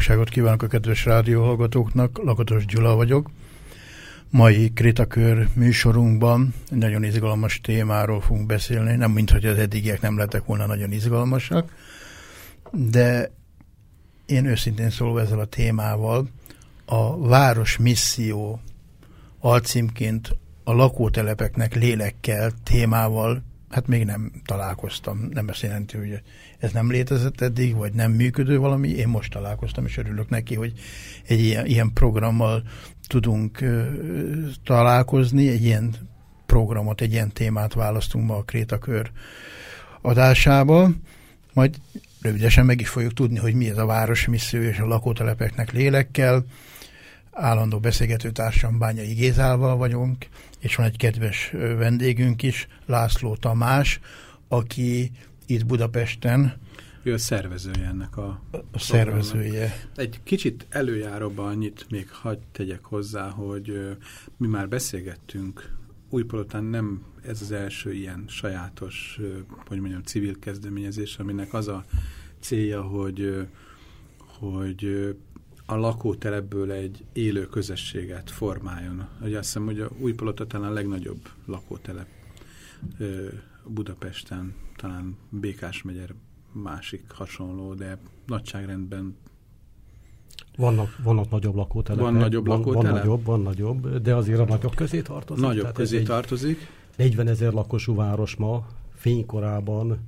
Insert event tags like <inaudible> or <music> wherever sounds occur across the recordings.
Boldogságot kívánok a kedves rádióhallgatóknak, Lakatos Gyula vagyok. Mai Kritakör műsorunkban nagyon izgalmas témáról fogunk beszélni, nem mint hogy az eddigiek nem lettek volna nagyon izgalmasak, de én őszintén szólva ezzel a témával a város misszió alcímként a lakótelepeknek lélekkel témával hát még nem találkoztam. Nem azt jelenti, hogy ez nem létezett eddig, vagy nem működő valami. Én most találkoztam, és örülök neki, hogy egy ilyen, ilyen programmal tudunk uh, találkozni, egy ilyen programot, egy ilyen témát választunk ma a Krétakör adásába. Majd rövidesen meg is fogjuk tudni, hogy mi ez a városmisszió és a lakótelepeknek lélekkel. Állandó beszélgetőtársam Bányai Gézával vagyunk, és van egy kedves vendégünk is, László Tamás, aki itt Budapesten ő a szervezője ennek a... A szervezője. Egy kicsit előjáróban annyit még hagyd tegyek hozzá, hogy mi már beszélgettünk, Újpolotán nem ez az első ilyen sajátos, hogy mondjam, civil kezdeményezés, aminek az a célja, hogy, hogy a lakótelepből egy élő közösséget formáljon. Ugye azt hiszem, hogy a Újpolota talán a legnagyobb lakótelep Budapesten, talán Békás megyer másik hasonló, de nagyságrendben vannak, vannak nagyobb lakótelepek. Van nagyobb van, lakótelep? Van nagyobb, van nagyobb, de azért a nagyobb közé tartozik. Nagyobb közé tartozik. 40 ezer lakosú város ma, fénykorában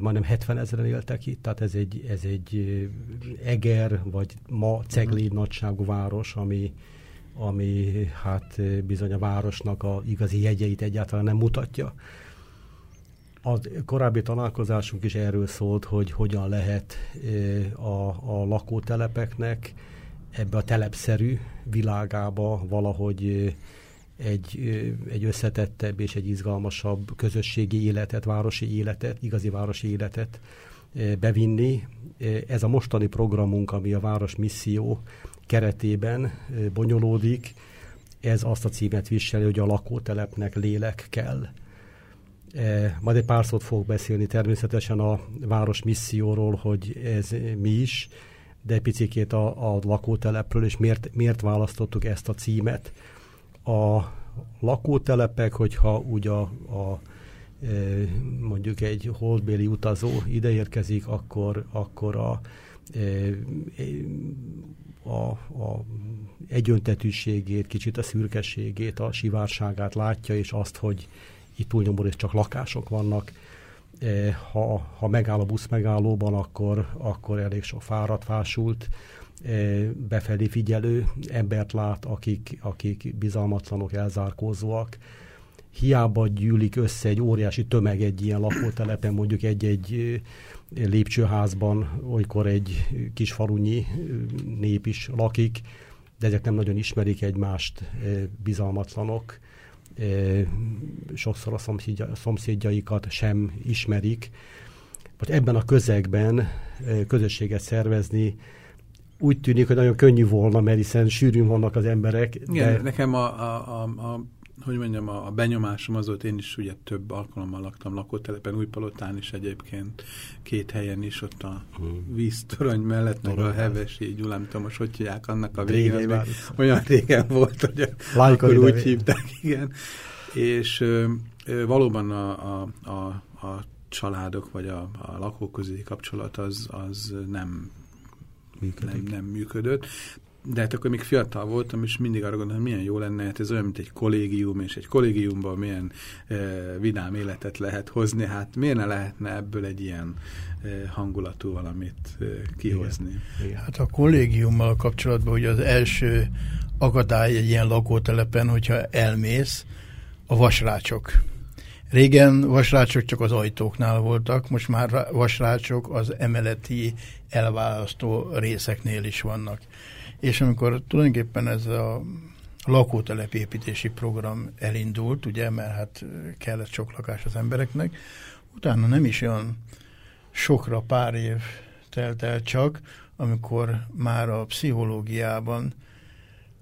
majdnem 70 ezeren éltek itt, tehát ez egy, ez egy Eger, vagy ma Cegléd uh-huh. nagyságú város, ami, ami hát bizony a városnak a igazi jegyeit egyáltalán nem mutatja. A korábbi találkozásunk is erről szólt, hogy hogyan lehet a, a lakótelepeknek ebbe a telepszerű világába valahogy egy, egy összetettebb és egy izgalmasabb közösségi életet, városi életet, igazi városi életet bevinni. Ez a mostani programunk, ami a Város Misszió keretében bonyolódik, ez azt a címet viseli, hogy a lakótelepnek lélek kell. Majd egy pár szót fogok beszélni természetesen a város misszióról, hogy ez mi is, de picit a, a lakótelepről, és miért, miért választottuk ezt a címet a lakótelepek, hogyha úgy a, a e, mondjuk egy holdbéli utazó ide érkezik, akkor, akkor a, e, a, a egyöntetűségét, kicsit a szürkességét, a sivárságát látja, és azt, hogy itt túlnyomó csak lakások vannak. E, ha, ha megáll a busz megállóban, akkor, akkor elég sok fáradt, fásult befelé figyelő embert lát, akik, akik bizalmatlanok, elzárkózóak. Hiába gyűlik össze egy óriási tömeg egy ilyen lakótelepen, mondjuk egy-egy lépcsőházban, olykor egy kis falunyi nép is lakik, de ezek nem nagyon ismerik egymást, bizalmatlanok, sokszor a szomszédjaikat sem ismerik. Vagy ebben a közegben közösséget szervezni úgy tűnik, hogy nagyon könnyű volna, mert hiszen sűrűn vannak az emberek. Igen, de... nekem a, a, a, a hogy mondjam, a, a benyomásom az volt, én is ugye több alkalommal laktam lakótelepen, Újpalotán is egyébként, két helyen is, ott a hmm. víztorony mellett, meg a Hevesi, Gyulám, tudom, most hogy hívják annak a végén, olyan régen volt, hogy a, akkor úgy hívták, igen. És ö, ö, valóban a, a, a, a családok, vagy a, a lakóközi kapcsolat az, az nem működik. nem, nem működött. de hát akkor még fiatal voltam, és mindig arra gondoltam, milyen jó lenne, hát ez olyan, mint egy kollégium, és egy kollégiumban milyen e, vidám életet lehet hozni, hát miért ne lehetne ebből egy ilyen e, hangulatú valamit e, kihozni? Igen. Igen. Hát a kollégiummal kapcsolatban ugye az első akadály egy ilyen lakótelepen, hogyha elmész, a vasrácsok. Régen vasrácsok csak az ajtóknál voltak, most már vasrácsok az emeleti elválasztó részeknél is vannak. És amikor tulajdonképpen ez a lakótelepépítési program elindult, ugye, mert hát kellett sok lakás az embereknek, utána nem is olyan sokra pár év telt el csak, amikor már a pszichológiában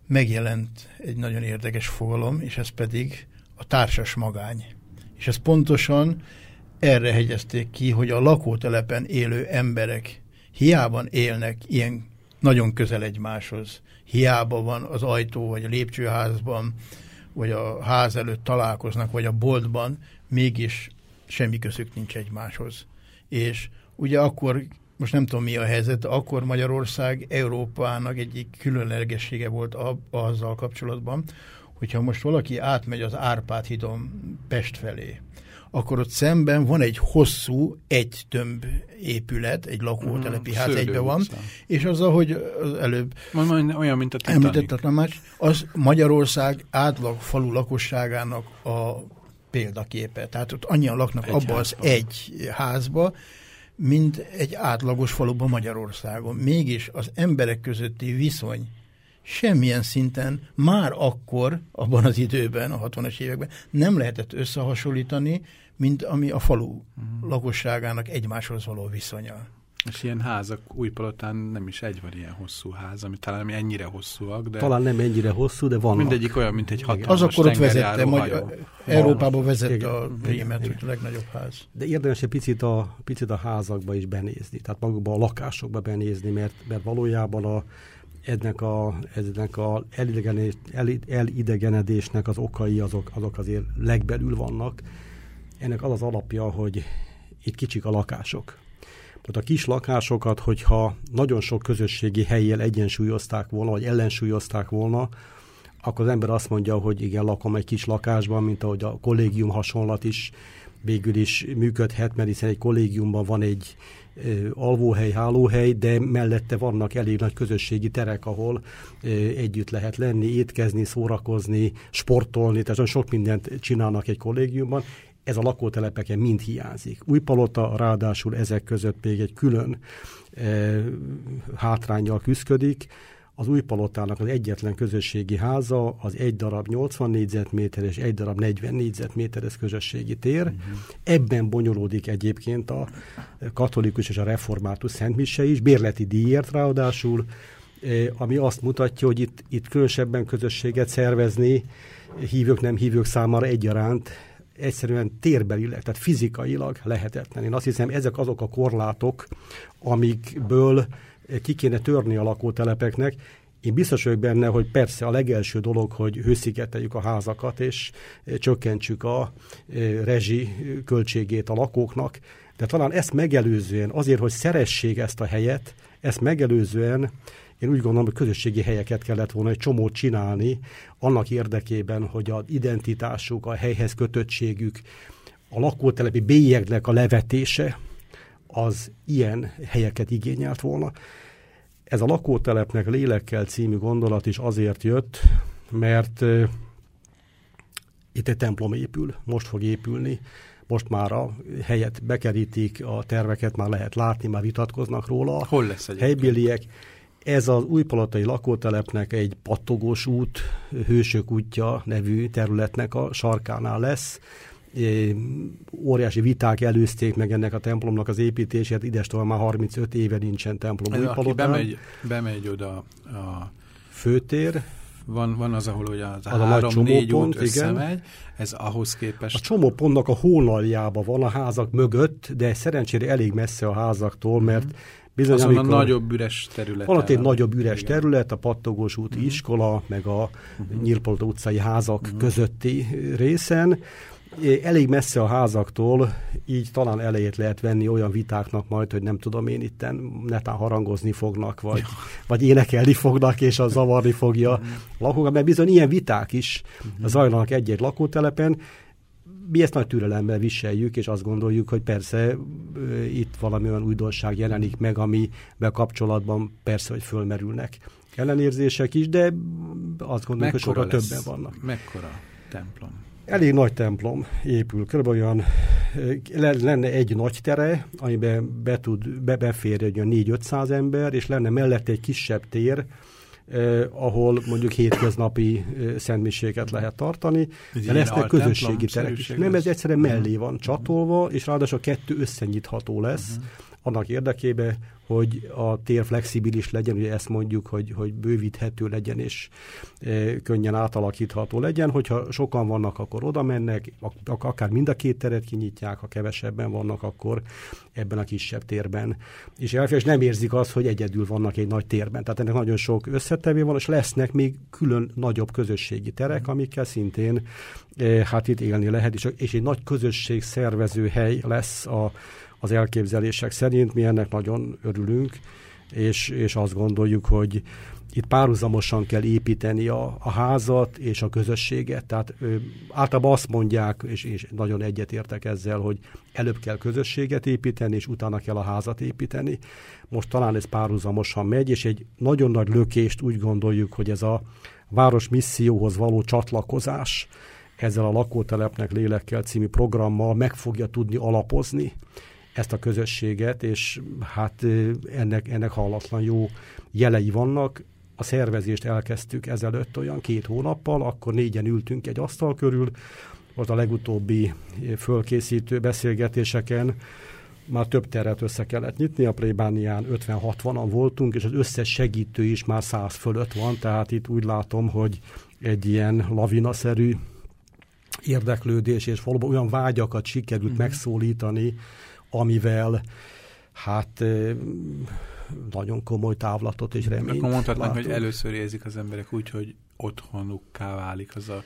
megjelent egy nagyon érdekes fogalom, és ez pedig a társas magány. És ez pontosan erre hegyezték ki, hogy a lakótelepen élő emberek hiába élnek ilyen nagyon közel egymáshoz, hiába van az ajtó, vagy a lépcsőházban, vagy a ház előtt találkoznak, vagy a boltban, mégis semmi közük nincs egymáshoz. És ugye akkor, most nem tudom mi a helyzet, akkor Magyarország Európának egyik különlegessége volt a, azzal kapcsolatban, hogyha most valaki átmegy az Árpád hídon Pest felé, akkor ott szemben van egy hosszú, egy tömb épület, egy lakótelepi mm, ház egybe van, utca. és az, ahogy az előbb Majd olyan, mint a Titanic. a Tamás, az Magyarország átlag falu lakosságának a példaképe. Tehát ott annyian laknak egy abba az egy házba, mint egy átlagos faluban Magyarországon. Mégis az emberek közötti viszony semmilyen szinten már akkor, abban az időben, a 60-as években nem lehetett összehasonlítani, mint ami a falu uh-huh. lakosságának egymáshoz való viszonya. És ilyen házak Újpalotán nem is egy van ilyen hosszú ház, ami talán nem ennyire hosszúak, de... Talán nem ennyire hosszú, de van. Mindegyik olyan, mint egy hatalmas Az akkor ott vezette, Magyar, Európába vezette a Prémet, hogy a legnagyobb ház. De érdemes egy picit a, picit a házakba is benézni, tehát magukba a lakásokba benézni, mert, mert valójában a, ennek a, ennek a elidegenedésnek az okai azok, azok azért legbelül vannak. Ennek az az alapja, hogy itt kicsik a lakások. Tehát a kis lakásokat, hogyha nagyon sok közösségi helyjel egyensúlyozták volna, vagy ellensúlyozták volna, akkor az ember azt mondja, hogy igen, lakom egy kis lakásban, mint ahogy a kollégium hasonlat is végül is működhet, mert hiszen egy kollégiumban van egy alvóhely, hálóhely, de mellette vannak elég nagy közösségi terek, ahol együtt lehet lenni, étkezni, szórakozni, sportolni, tehát sok mindent csinálnak egy kollégiumban. Ez a lakótelepeken mind hiányzik. Újpalota ráadásul ezek között még egy külön hátrányjal küzdik, az új palotának az egyetlen közösségi háza az egy darab 80 négyzetméter és egy darab 40 négyzetméteres közösségi tér. Uh-huh. Ebben bonyolódik egyébként a katolikus és a református szentmise is, bérleti díjért ráadásul, eh, ami azt mutatja, hogy itt, itt különösebben közösséget szervezni hívők, nem hívők számára egyaránt egyszerűen térbelileg, tehát fizikailag lehetetlen. Én azt hiszem, ezek azok a korlátok, amikből ki kéne törni a lakótelepeknek. Én biztos vagyok benne, hogy persze a legelső dolog, hogy hőszigeteljük a házakat, és e, csökkentsük a e, rezsi költségét a lakóknak, de talán ezt megelőzően, azért, hogy szeressék ezt a helyet, ezt megelőzően én úgy gondolom, hogy közösségi helyeket kellett volna egy csomót csinálni, annak érdekében, hogy az identitásuk, a helyhez kötöttségük, a lakótelepi bélyegnek a levetése, az ilyen helyeket igényelt volna. Ez a lakótelepnek lélekkel című gondolat is azért jött, mert itt egy templom épül, most fog épülni, most már a helyet bekerítik, a terveket már lehet látni, már vitatkoznak róla. Hol lesz egy Helybéliek. Ez az újpalotai lakótelepnek egy pattogós út, Hősök útja nevű területnek a sarkánál lesz óriási viták előzték meg ennek a templomnak az építését, idestől már 35 éve nincsen templom. Ez, aki bemegy, bemegy oda a főtér, van, van az, ahol ugye az, az három-négy út összemegy, igen. ez ahhoz képest... A csomópontnak a hónaljában van a házak mögött, de szerencsére elég messze a házaktól, mert mm. Bizony, Azon amikor, a nagyobb üres terület. Van ott egy nagyobb üres igen. terület, a Pattogós úti uh-huh. iskola, meg a uh-huh. Nyírpolta utcai házak uh-huh. közötti részen, elég messze a házaktól, így talán elejét lehet venni olyan vitáknak majd, hogy nem tudom én itten netán harangozni fognak, vagy, vagy énekelni fognak, és az zavarni fogja a lakókat, mert bizony ilyen viták is zajlanak egy-egy lakótelepen, mi ezt nagy türelemmel viseljük, és azt gondoljuk, hogy persze itt valami olyan újdonság jelenik meg, amivel kapcsolatban persze, hogy fölmerülnek ellenérzések is, de azt gondoljuk, hogy sokkal többen vannak. Mekkora templom? Elég nagy templom épül, kb. olyan lenne egy nagy tere, amiben be tud, be befér egy olyan 4-500 ember, és lenne mellette egy kisebb tér, eh, ahol mondjuk hétköznapi eh, szentmiséget lehet tartani, de lesznek közösségi terek is. Nem, ez egyszerűen mellé van csatolva, és ráadásul a kettő összenyitható lesz, uh-huh. annak érdekében, hogy a tér flexibilis legyen, ugye ezt mondjuk, hogy, hogy bővíthető legyen és e, könnyen átalakítható legyen. Hogyha sokan vannak, akkor oda mennek, ak- akár mind a két teret kinyitják, ha kevesebben vannak, akkor ebben a kisebb térben. És elfél, és nem érzik azt, hogy egyedül vannak egy nagy térben. Tehát ennek nagyon sok összetevő van, és lesznek még külön nagyobb közösségi terek, amikkel szintén e, hát itt élni lehet, és, és egy nagy közösség szervező hely lesz a az elképzelések szerint. Mi ennek nagyon örülünk, és, és azt gondoljuk, hogy itt párhuzamosan kell építeni a, a házat és a közösséget. Tehát ö, általában azt mondják, és, és nagyon egyetértek ezzel, hogy előbb kell közösséget építeni, és utána kell a házat építeni. Most talán ez párhuzamosan megy, és egy nagyon nagy lökést úgy gondoljuk, hogy ez a város misszióhoz való csatlakozás ezzel a lakótelepnek lélekkel című programmal meg fogja tudni alapozni ezt a közösséget, és hát ennek, ennek hallatlan jó jelei vannak. A szervezést elkezdtük ezelőtt olyan két hónappal, akkor négyen ültünk egy asztal körül, most a legutóbbi fölkészítő beszélgetéseken már több teret össze kellett nyitni, a plébánián 50-60-an voltunk, és az összes segítő is már 100 fölött van, tehát itt úgy látom, hogy egy ilyen lavinaszerű érdeklődés, és valóban olyan vágyakat sikerült mm-hmm. megszólítani, amivel hát nagyon komoly távlatot és reményt Akkor mondhatnánk, hogy először érzik az emberek úgy, hogy otthonukká válik az a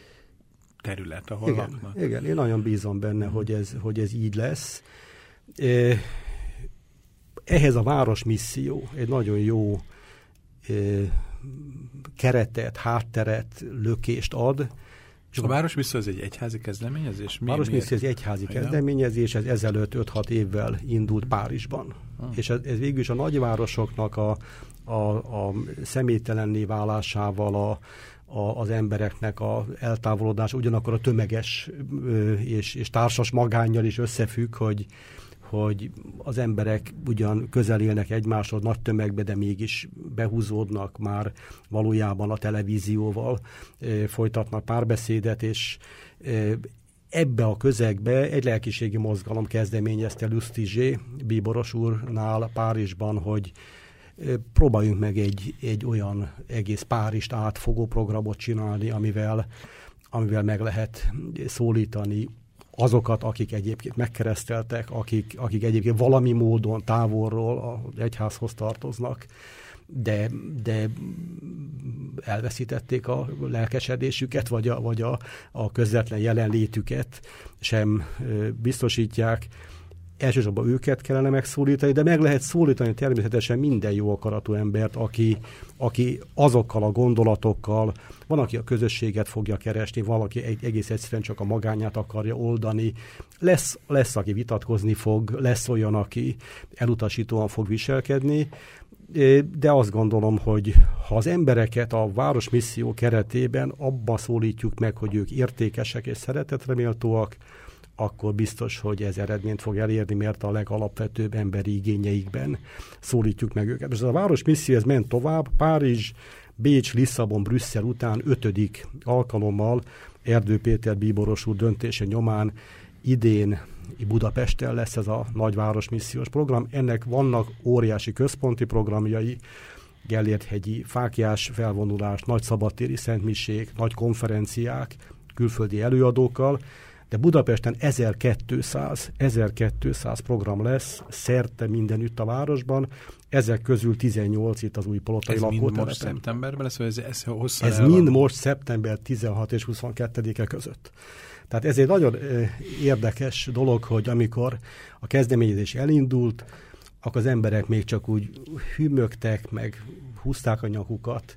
terület, ahol igen, laknak. Igen, én nagyon bízom benne, mm. hogy, ez, hogy ez így lesz. Ehhez a város misszió egy nagyon jó keretet, hátteret, lökést ad, és a Városmisszió az egy egyházi kezdeményezés? Mi, Városmisszió egy egyházi Igen. kezdeményezés, ez ezelőtt 5-6 évvel indult Párizsban. Hmm. És ez, ez végül is a nagyvárosoknak a, a, a személytelenné válásával, a, a, az embereknek a eltávolodás, ugyanakkor a tömeges és, és társas magánnyal is összefügg, hogy, hogy az emberek ugyan közel élnek egymáshoz nagy tömegbe, de mégis behúzódnak már valójában a televízióval, folytatnak párbeszédet, és ebbe a közegbe egy lelkiségi mozgalom kezdeményezte Lusztizsé, Bíboros úrnál Párizsban, hogy próbáljunk meg egy, egy olyan egész Párizst átfogó programot csinálni, amivel, amivel meg lehet szólítani azokat, akik egyébként megkereszteltek, akik, akik egyébként valami módon távolról az egyházhoz tartoznak, de, de elveszítették a lelkesedésüket, vagy a, vagy a, a közvetlen jelenlétüket sem biztosítják elsősorban őket kellene megszólítani, de meg lehet szólítani természetesen minden jó akaratú embert, aki, aki azokkal a gondolatokkal, van, aki a közösséget fogja keresni, valaki egy, egész egyszerűen csak a magányát akarja oldani, lesz, lesz, aki vitatkozni fog, lesz olyan, aki elutasítóan fog viselkedni, de azt gondolom, hogy ha az embereket a városmisszió keretében abba szólítjuk meg, hogy ők értékesek és szeretetreméltóak, akkor biztos, hogy ez eredményt fog elérni, mert a legalapvetőbb emberi igényeikben szólítjuk meg őket. És ez a város misszió ez ment tovább, Párizs, Bécs, Lisszabon, Brüsszel után ötödik alkalommal Erdő Péter bíboros úr döntése nyomán idén Budapesten lesz ez a nagyváros missziós program. Ennek vannak óriási központi programjai, Gellért-hegyi fákjás felvonulás, nagy szabadtéri szentmiség, nagy konferenciák, külföldi előadókkal, de Budapesten 1200, 1200 program lesz szerte mindenütt a városban, ezek közül 18 itt az új palotai Ez mind most lakótelepen. szeptemberben lesz, vagy ez, ez hosszan Ez mind most szeptember 16 és 22-e között. Tehát ez egy nagyon érdekes dolog, hogy amikor a kezdeményezés elindult, akkor az emberek még csak úgy hűmögtek, meg húzták a nyakukat,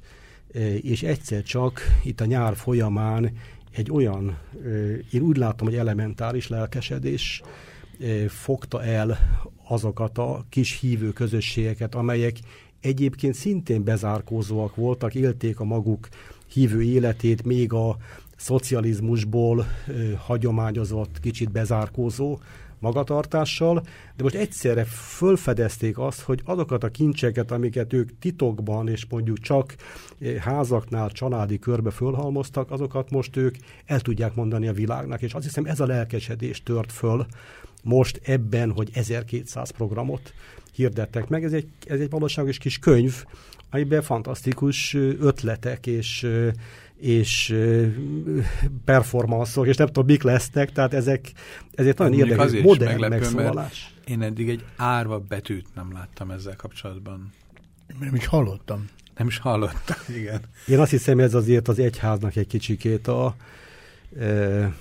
és egyszer csak itt a nyár folyamán egy olyan, én úgy látom, hogy elementáris lelkesedés fogta el azokat a kis hívő közösségeket, amelyek egyébként szintén bezárkózóak voltak, élték a maguk hívő életét, még a szocializmusból hagyományozott, kicsit bezárkózó magatartással, de most egyszerre fölfedezték azt, hogy azokat a kincseket, amiket ők titokban és mondjuk csak eh, házaknál, családi körbe fölhalmoztak, azokat most ők el tudják mondani a világnak, és azt hiszem ez a lelkesedés tört föl most ebben, hogy 1200 programot hirdettek meg. Ez egy, ez egy valóságos kis könyv, amiben fantasztikus ö, ötletek és ö, és performanszok, és nem tudom, mik lesznek, tehát ezek, ez egy nagyon érdekes, modern megszólalás. Én eddig egy árva betűt nem láttam ezzel kapcsolatban. Nem is hallottam. Nem is hallottam, <laughs> igen. Én azt hiszem, ez azért az egyháznak egy kicsikét a e,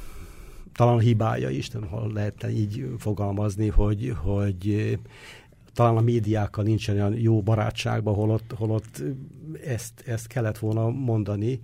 talán a hibája is, nem ha lehetne így fogalmazni, hogy, hogy talán a médiákkal nincsen olyan jó barátságban, holott, holott ezt, ezt kellett volna mondani.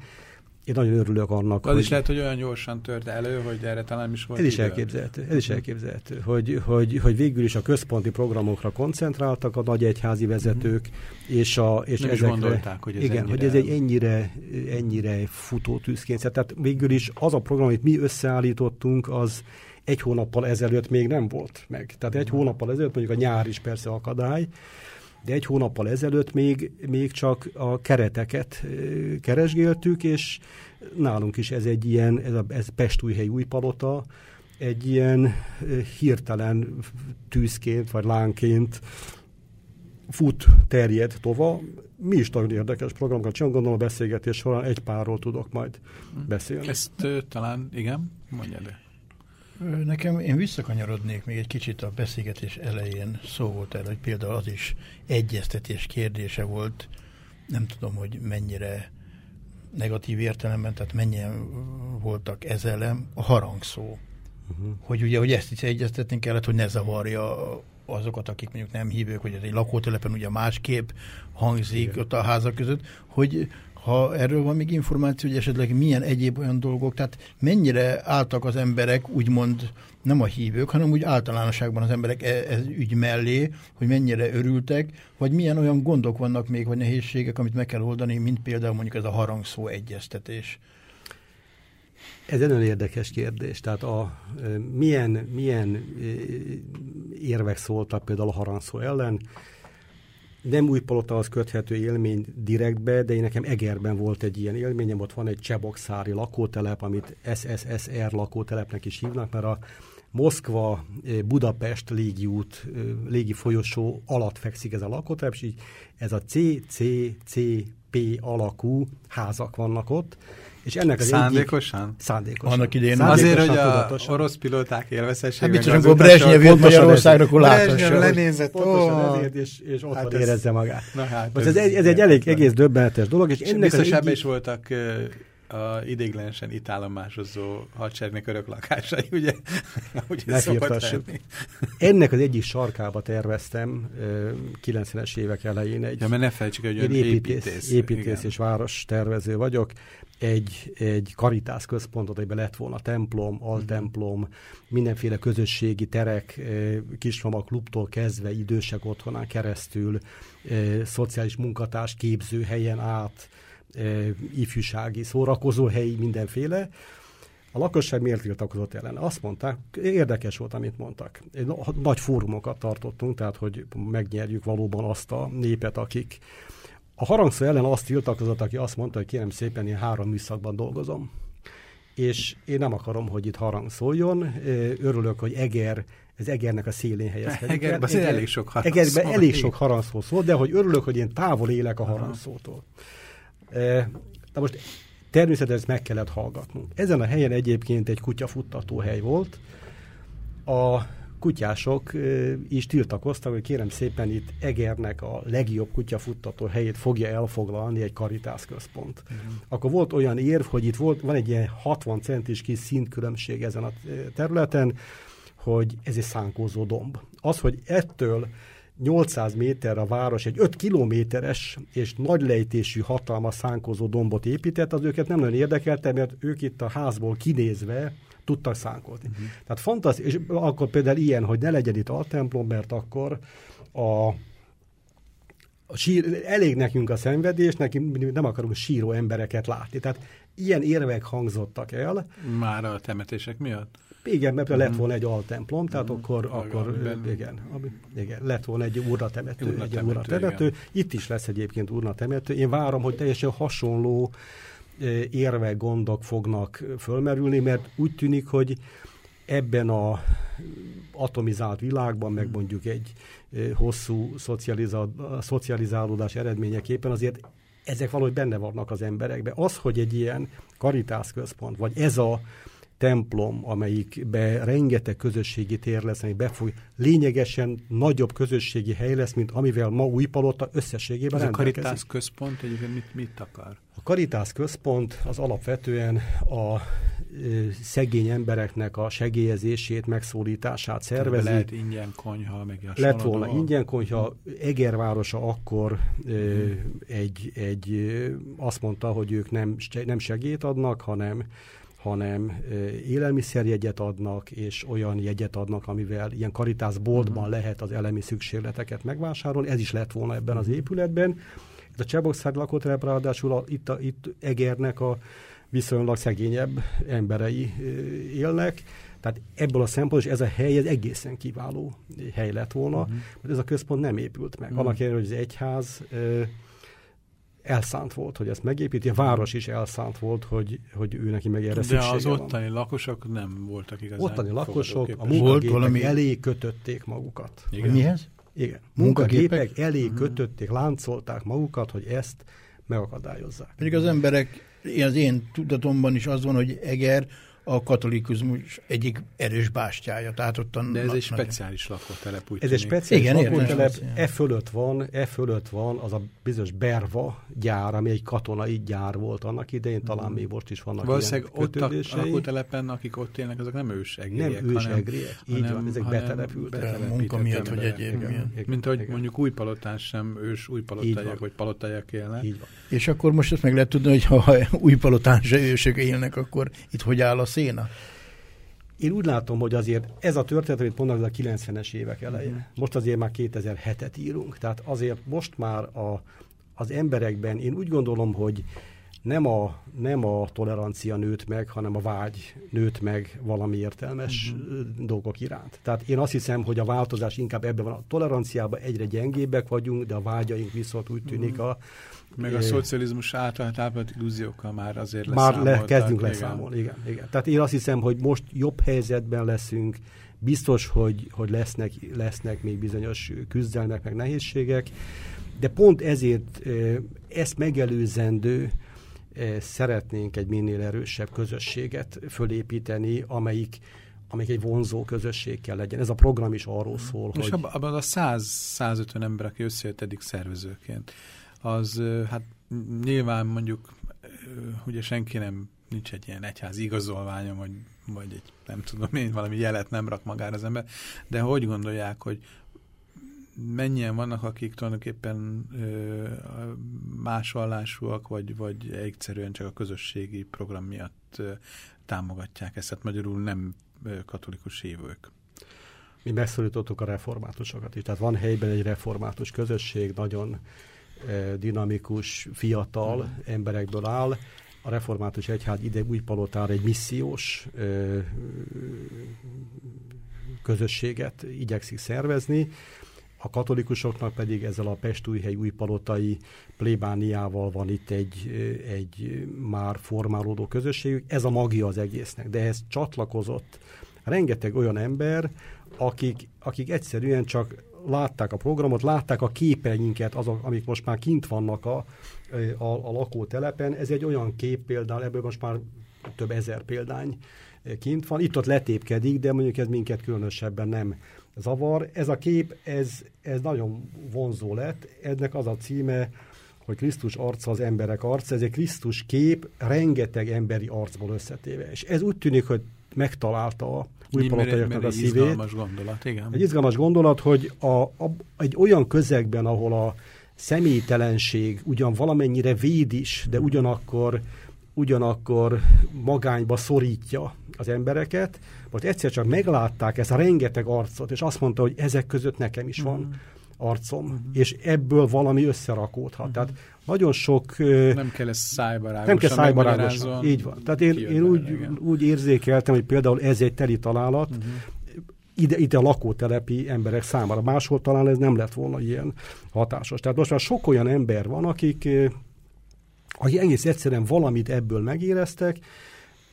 Én nagyon örülök annak, Az hogy... is lehet, hogy olyan gyorsan tört elő, hogy erre talán is volt Ez is elképzelhető, ez is elképzelhető, hogy, hogy, hogy végül is a központi programokra koncentráltak a nagy egyházi vezetők, és, a, és Nem ezekre, gondolták, hogy ez igen, ennyire- hogy ez egy ennyire, ennyire futó tűzkényszer. Tehát végül is az a program, amit mi összeállítottunk, az egy hónappal ezelőtt még nem volt meg. Tehát egy hónappal ezelőtt, mondjuk a nyár is persze akadály, de egy hónappal ezelőtt még, még csak a kereteket keresgéltük, és nálunk is ez egy ilyen, ez, a, ez Pestújhely új palota, egy ilyen hirtelen tűzként, vagy lánként fut, terjed tova. Mi is nagyon érdekes programokat csinálunk, gondolom a beszélgetés során egy párról tudok majd beszélni. Ezt talán, igen, mondja de. Nekem én visszakanyarodnék még egy kicsit a beszélgetés elején szó volt erről, hogy például az is egyeztetés kérdése volt, nem tudom, hogy mennyire negatív értelemben, tehát mennyien voltak ez ellen a harangszó. Uh-huh. Hogy ugye, hogy ezt is egyeztetni kellett, hogy ne zavarja azokat, akik mondjuk nem hívők, hogy ez egy lakótelepen ugye másképp hangzik Igen. ott a házak között, hogy ha erről van még információ, hogy esetleg milyen egyéb olyan dolgok, tehát mennyire álltak az emberek, úgymond nem a hívők, hanem úgy általánosságban az emberek e- ez ügy mellé, hogy mennyire örültek, vagy milyen olyan gondok vannak még, vagy nehézségek, amit meg kell oldani, mint például mondjuk ez a harangszó egyeztetés. Ez egy nagyon érdekes kérdés. Tehát a, ö, milyen, milyen ö, érvek szóltak például a harangszó ellen. Nem új palotához köthető élmény direktbe, de én nekem Egerben volt egy ilyen élményem, ott van egy Csebokszári lakótelep, amit SSSR lakótelepnek is hívnak, mert a Moszkva, ö, Budapest légiút, ö, légi folyosó alatt fekszik ez a lakótelep, és így ez a CCCP alakú házak vannak ott, és ennek az egyik, Szándékosan? Szándékosan. Annak idején Szándékosan, Azért, hogy a tudatosan. orosz pilóták élvezhessék. Hát biztos. Brezsnyev jött pontosan Magyarországra, akkor láthassa. lenézett, Pontosan ezért, és, és ott Hát ez- érezze magát. Na hát, ez, egy, ez egy elég egész döbbenetes dolog, és És ennek biztos az ebben egyik- is voltak a idéglenesen itt állomásozó hadseregnek örök lakásai, ugye? <laughs> Ugye Ne ennek az egyik sarkába terveztem ö, 90-es évek elején egy Ja, mert ne felejtsük, hogy ön építész, építész. és város tervező vagyok. Egy, egy karitász központot, amiben lett volna templom, altemplom, mindenféle közösségi terek, kismama klubtól kezdve idősek otthonán keresztül, szociális munkatárs képző helyen át, ifjúsági szórakozóhelyi, mindenféle. A lakosság miért tiltakozott ellen? Azt mondták, érdekes volt, amit mondtak. Nagy fórumokat tartottunk, tehát hogy megnyerjük valóban azt a népet, akik a harangszó ellen azt tiltakozott, aki azt mondta, hogy kérem szépen, én három műszakban dolgozom. És én nem akarom, hogy itt harang szóljon. Örülök, hogy Eger, ez Egernek a szélén helyezkedik. el. Egerben elég sok harangszó Egerben elég sok harangszó szól, de hogy örülök, hogy én távol élek a harangszótól. Ö, Na most Természetesen ezt meg kellett hallgatnunk. Ezen a helyen egyébként egy kutyafuttató hely volt. A kutyások is tiltakoztak, hogy kérem szépen itt Egernek a legjobb kutyafuttató helyét fogja elfoglalni egy karitászközpont. Uh-huh. Akkor volt olyan érv, hogy itt volt, van egy ilyen 60 centis kis szintkülönbség ezen a területen, hogy ez egy szánkózó domb. Az, hogy ettől 800 méter a város egy 5 kilométeres és nagy lejtésű hatalmas szánkozó dombot épített, az őket nem nagyon érdekelte, mert ők itt a házból kinézve tudtak szánkozni. Uh-huh. Tehát fantasztikus, és akkor például ilyen, hogy ne legyen itt altemplom, mert akkor a a sír, elég nekünk a szenvedés, nekünk nem akarunk síró embereket látni. Tehát ilyen érvek hangzottak el. Már a temetések miatt? Igen, mert mm. lett volna egy altemplom, tehát mm. akkor, akkor ben... igen, igen, lett volna egy urna temető. Urna egy temető, urna temető. Itt is lesz egyébként urna temető. Én várom, hogy teljesen hasonló érvek, gondok fognak fölmerülni, mert úgy tűnik, hogy ebben a atomizált világban, meg mondjuk egy hosszú szocializálódás eredményeképpen azért ezek valahogy benne vannak az emberekben. Az, hogy egy ilyen karitászközpont, vagy ez a templom, amelyikbe rengeteg közösségi tér lesz, amely befog, lényegesen nagyobb közösségi hely lesz, mint amivel ma Újpalota összességében Ez a Karitász központ egyébként mit, mit akar? A Karitász központ az alapvetően a szegény embereknek a segélyezését, megszólítását szervezi. Lehet ingyen konyha, meg a Lett volna ingyen konyha. Egervárosa akkor mm. egy, egy, azt mondta, hogy ők nem, nem segélyt adnak, hanem hanem élelmiszerjegyet adnak, és olyan jegyet adnak, amivel ilyen karitászboltban uh-huh. lehet az elemi szükségleteket megvásárolni. Ez is lett volna ebben az épületben. Ez a Csebokszár lakótelep ráadásul a, itt, a, itt Egernek a viszonylag szegényebb emberei élnek. Tehát ebből a szempontból, és ez a hely ez egészen kiváló hely lett volna, uh-huh. mert ez a központ nem épült meg. Uh-huh. Annak ellenére, hogy az egyház elszánt volt, hogy ezt megépíti. A város is elszánt volt, hogy, hogy ő neki meg erre De az ottani van. lakosok nem voltak igazán. Ottani lakosok a munkagépek valami... elé kötötték magukat. Igen. Mihez? Igen. Munkagépek elé uh-huh. kötötték, láncolták magukat, hogy ezt megakadályozzák. Pedig az emberek, az én tudatomban is az van, hogy Eger a katolikus egyik erős bástyája. Tehát ott De ez egy speciális lakótelep, úgy Ez egy speciális Igen, lakótelep, e fölött van, e fölött van az a bizonyos Berva gyár, ami egy katonai gyár volt annak idején, talán még most is vannak Valószínűleg ott a lakótelepen, akik ott élnek, azok nem ősegriek. Nem ősegriek, így hanem, van, ezek betelepültek. Munka miatt, vagy egyéb miatt. Mint ahogy mondjuk újpalotán sem ős újpalotáják, vagy palotáják élnek. Így van. És akkor most ezt meg lehet tudni, hogy ha újpalotán se ősök élnek, akkor itt hogy áll a széna? Én úgy látom, hogy azért ez a történet, amit mondanak, ez a 90-es évek eleje. Uh-huh. Most azért már 2007-et írunk, tehát azért most már a, az emberekben én úgy gondolom, hogy nem a, nem a tolerancia nőtt meg, hanem a vágy nőtt meg valami értelmes uh-huh. dolgok iránt. Tehát én azt hiszem, hogy a változás inkább ebben van. A toleranciában egyre gyengébbek vagyunk, de a vágyaink viszont úgy tűnik uh-huh. a meg a szocializmus által táplált illúziókkal már azért Már le, kezdünk igen. leszámolni, igen, igen. Tehát én azt hiszem, hogy most jobb helyzetben leszünk, biztos, hogy, hogy lesznek, lesznek még bizonyos küzdelmek, meg nehézségek, de pont ezért ezt megelőzendő szeretnénk egy minél erősebb közösséget fölépíteni, amelyik amelyik egy vonzó közösség kell legyen. Ez a program is arról szól, Most hogy... abban a 100-150 ember, aki összejött eddig szervezőként, az hát nyilván mondjuk ugye senki nem nincs egy ilyen egyházi igazolványa, vagy, vagy egy nem tudom én, valami jelet nem rak magára az ember, de hogy gondolják, hogy mennyien vannak, akik tulajdonképpen ö, más vallásúak, vagy, vagy egyszerűen csak a közösségi program miatt ö, támogatják ezt, tehát magyarul nem ö, katolikus hívők. Mi megszólítottuk a reformátusokat is, tehát van helyben egy református közösség, nagyon dinamikus, fiatal mm. emberekből áll. A református egyház ide új palotára egy missziós közösséget igyekszik szervezni, a katolikusoknak pedig ezzel a Pestújhely újpalotai plébániával van itt egy, egy már formálódó közösségük. Ez a magia az egésznek, de ez csatlakozott rengeteg olyan ember, akik, akik egyszerűen csak látták a programot, látták a képeinket, azok, amik most már kint vannak a, a, a lakótelepen. Ez egy olyan kép például, ebből most már több ezer példány kint van. Itt-ott letépkedik, de mondjuk ez minket különösebben nem zavar. Ez a kép, ez, ez nagyon vonzó lett. Ennek az a címe, hogy Krisztus arca az emberek arca. Ez egy Krisztus kép, rengeteg emberi arcból összetéve. És ez úgy tűnik, hogy megtalálta a újpalotaiaknak a szívét. Egy izgalmas gondolat, igen. Egy izgalmas gondolat, hogy a, a, egy olyan közegben, ahol a személytelenség ugyan valamennyire véd is, de ugyanakkor ugyanakkor magányba szorítja az embereket, most egyszer csak meglátták ezt a rengeteg arcot, és azt mondta, hogy ezek között nekem is van. Mm arcom, uh-huh. és ebből valami összerakódhat. Uh-huh. Tehát nagyon sok... Nem kell ez szájbarágosan. Nem kell szájbarágosan. Így van. Tehát én, én úgy, úgy érzékeltem, hogy például ez egy teli találat, uh-huh. ide, ide a lakótelepi emberek számára. Máshol talán ez nem lett volna ilyen hatásos. Tehát most már sok olyan ember van, akik, akik egész egyszerűen valamit ebből megéreztek,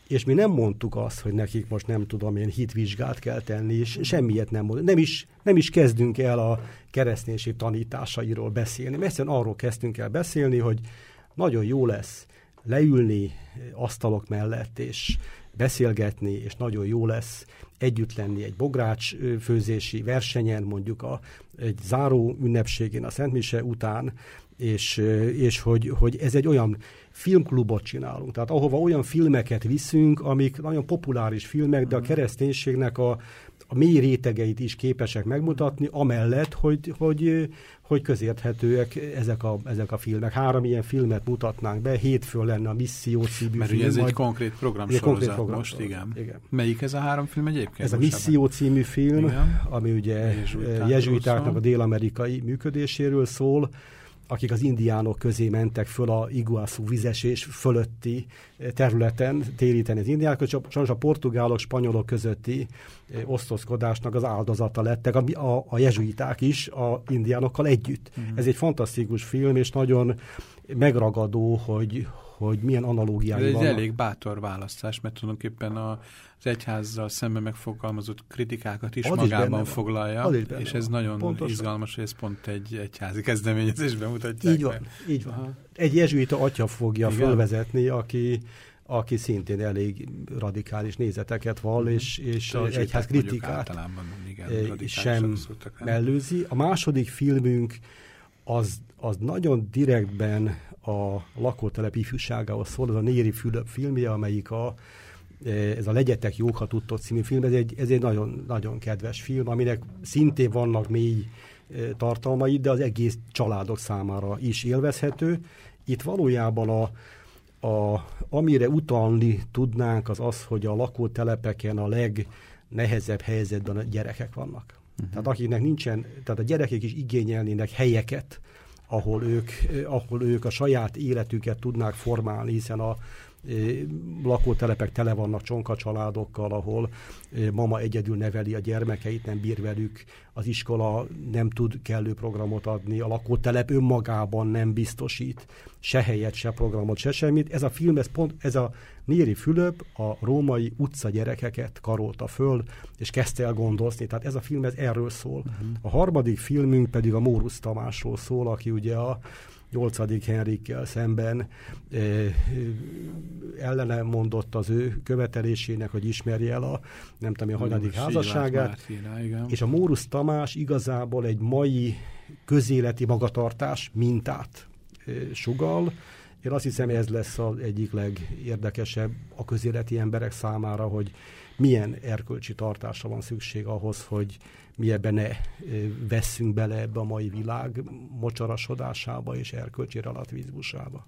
és mi nem mondtuk azt, hogy nekik most nem tudom én hitvizsgát kell tenni, és semmiet nem mondunk. Nem is, nem is kezdünk el a kereszténység tanításairól beszélni. Mert arról kezdtünk el beszélni, hogy nagyon jó lesz leülni asztalok mellett, és beszélgetni, és nagyon jó lesz együtt lenni egy bogrács főzési versenyen, mondjuk a, egy záró ünnepségén, a Szentmise után, és, és hogy, hogy ez egy olyan filmklubot csinálunk, tehát ahova olyan filmeket viszünk, amik nagyon populáris filmek, de a mhm. kereszténységnek a, a mély rétegeit is képesek megmutatni, amellett, hogy, hogy, hogy közérthetőek ezek a, ezek a filmek. Három ilyen filmet mutatnánk be, hétfőn lenne a Misszió című Mert film. Mert ez egy konkrét programsorozat konkrét program most, igen. igen. Melyik ez a három film egyébként? Ez a Misszió című film, igen. ami ugye jezsuitáknak a dél-amerikai működéséről szól, akik az indiánok közé mentek föl a Iguazu vizesés fölötti eh, területen téríteni az indiánokat, sajnos a portugálok, spanyolok közötti eh, osztozkodásnak az áldozata lettek, a, a, a jezsuiták is a indiánokkal együtt. Uh-huh. Ez egy fantasztikus film, és nagyon megragadó, hogy, hogy milyen analógiái Ez egy vannak. elég bátor választás, mert tulajdonképpen a, az egyházzal szemben megfogalmazott kritikákat is az magában is foglalja, is és ez van. nagyon Pontosan. izgalmas, hogy ez pont egy egyházi kezdeményezésben mutatják Így van, meg. így van. Egy jezsuita atya fogja Igen. fölvezetni, aki aki szintén elég radikális nézeteket vall, és, és az egyház kritikát igen, sem mellőzi. A második filmünk az, az nagyon direktben a lakótelep ifjúságához szól, ez a Néri Fülöp filmje, amelyik a, e, ez a Legyetek jók, ha tudtok című film, ez egy, ez egy nagyon, nagyon kedves film, aminek szintén vannak mély e, tartalmai, de az egész családok számára is élvezhető. Itt valójában a, a, amire utalni tudnánk, az az, hogy a lakótelepeken a legnehezebb helyzetben a gyerekek vannak. Uh-huh. Tehát akiknek nincsen, tehát a gyerekek is igényelnének helyeket, ahol ők, ahol ők a saját életüket tudnák formálni, hiszen a lakótelepek tele vannak csonka családokkal, ahol mama egyedül neveli a gyermekeit, nem bír velük, az iskola nem tud kellő programot adni, a lakótelep önmagában nem biztosít se helyet, se programot, se semmit. Ez a film, ez, pont, ez a Néri Fülöp a római utca gyerekeket karolta föl, és kezdte el gondozni. Tehát ez a film ez erről szól. Uh-huh. A harmadik filmünk pedig a Mórusz Tamásról szól, aki ugye a 8. Henrikkel szemben e, ellene mondott az ő követelésének, hogy ismerje el a nem tudom, a hanyadik házasságát. Mártina, és a Mórusz Tamás igazából egy mai közéleti magatartás mintát e, sugal. Én azt hiszem, ez lesz az egyik legérdekesebb a közéleti emberek számára, hogy milyen erkölcsi tartásra van szükség ahhoz, hogy mi ebbe ne vesszünk bele ebbe a mai világ mocsarasodásába és erkölcsi relativizmusába.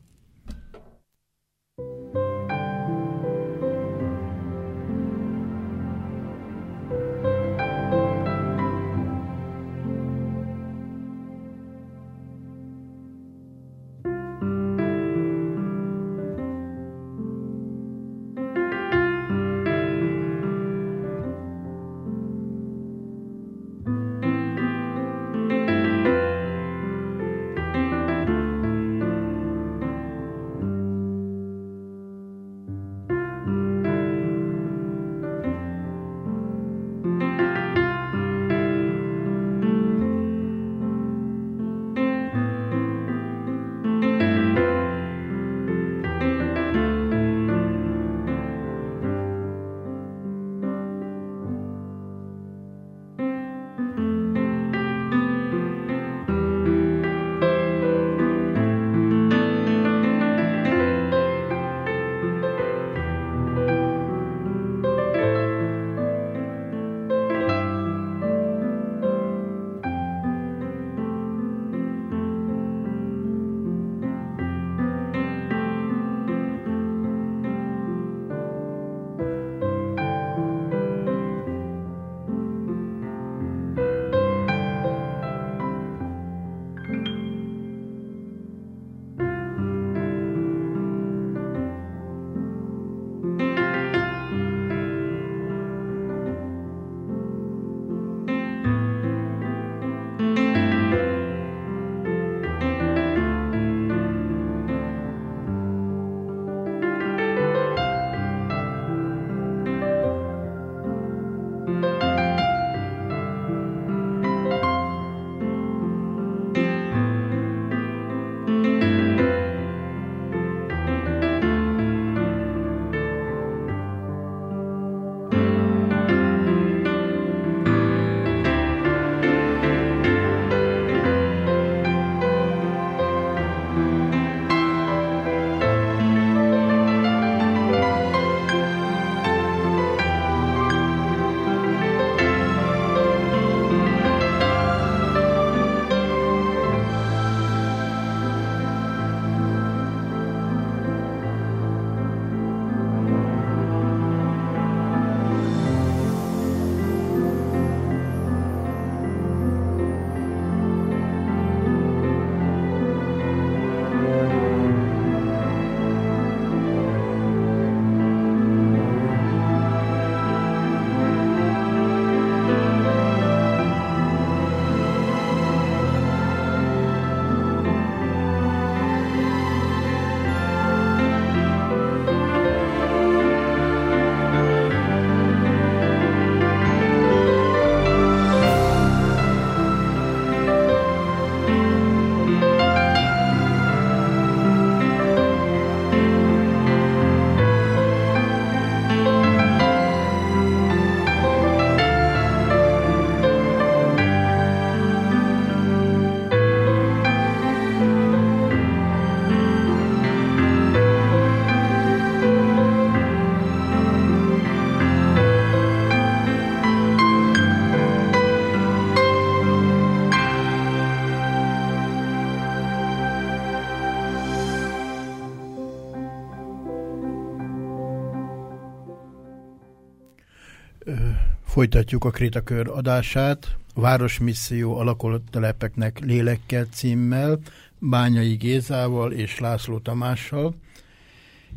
Folytatjuk a Krétakör adását. Városmisszió alakultelepeknek lélekkel címmel, Bányai Gézával és László Tamással,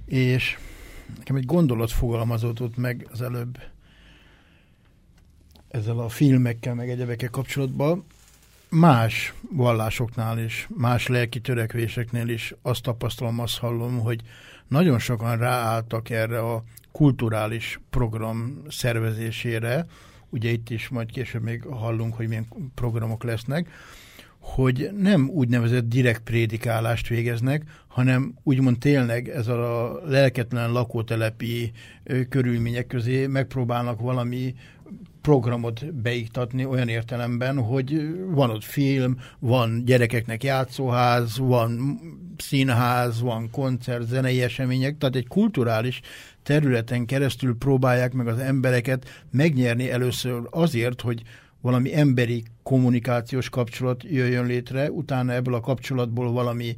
és nekem egy gondolat fogalmazódott meg az előbb ezzel a filmekkel, meg egyebekkel kapcsolatban. Más vallásoknál is, más lelki törekvéseknél is azt tapasztalom, azt hallom, hogy nagyon sokan ráálltak erre a kulturális program szervezésére, ugye itt is majd később még hallunk, hogy milyen programok lesznek, hogy nem úgynevezett direkt prédikálást végeznek, hanem úgymond tényleg ez a lelketlen lakótelepi körülmények közé megpróbálnak valami programot beiktatni olyan értelemben, hogy van ott film, van gyerekeknek játszóház, van színház, van koncert, zenei események, tehát egy kulturális területen keresztül próbálják meg az embereket megnyerni először azért, hogy valami emberi kommunikációs kapcsolat jöjjön létre, utána ebből a kapcsolatból valami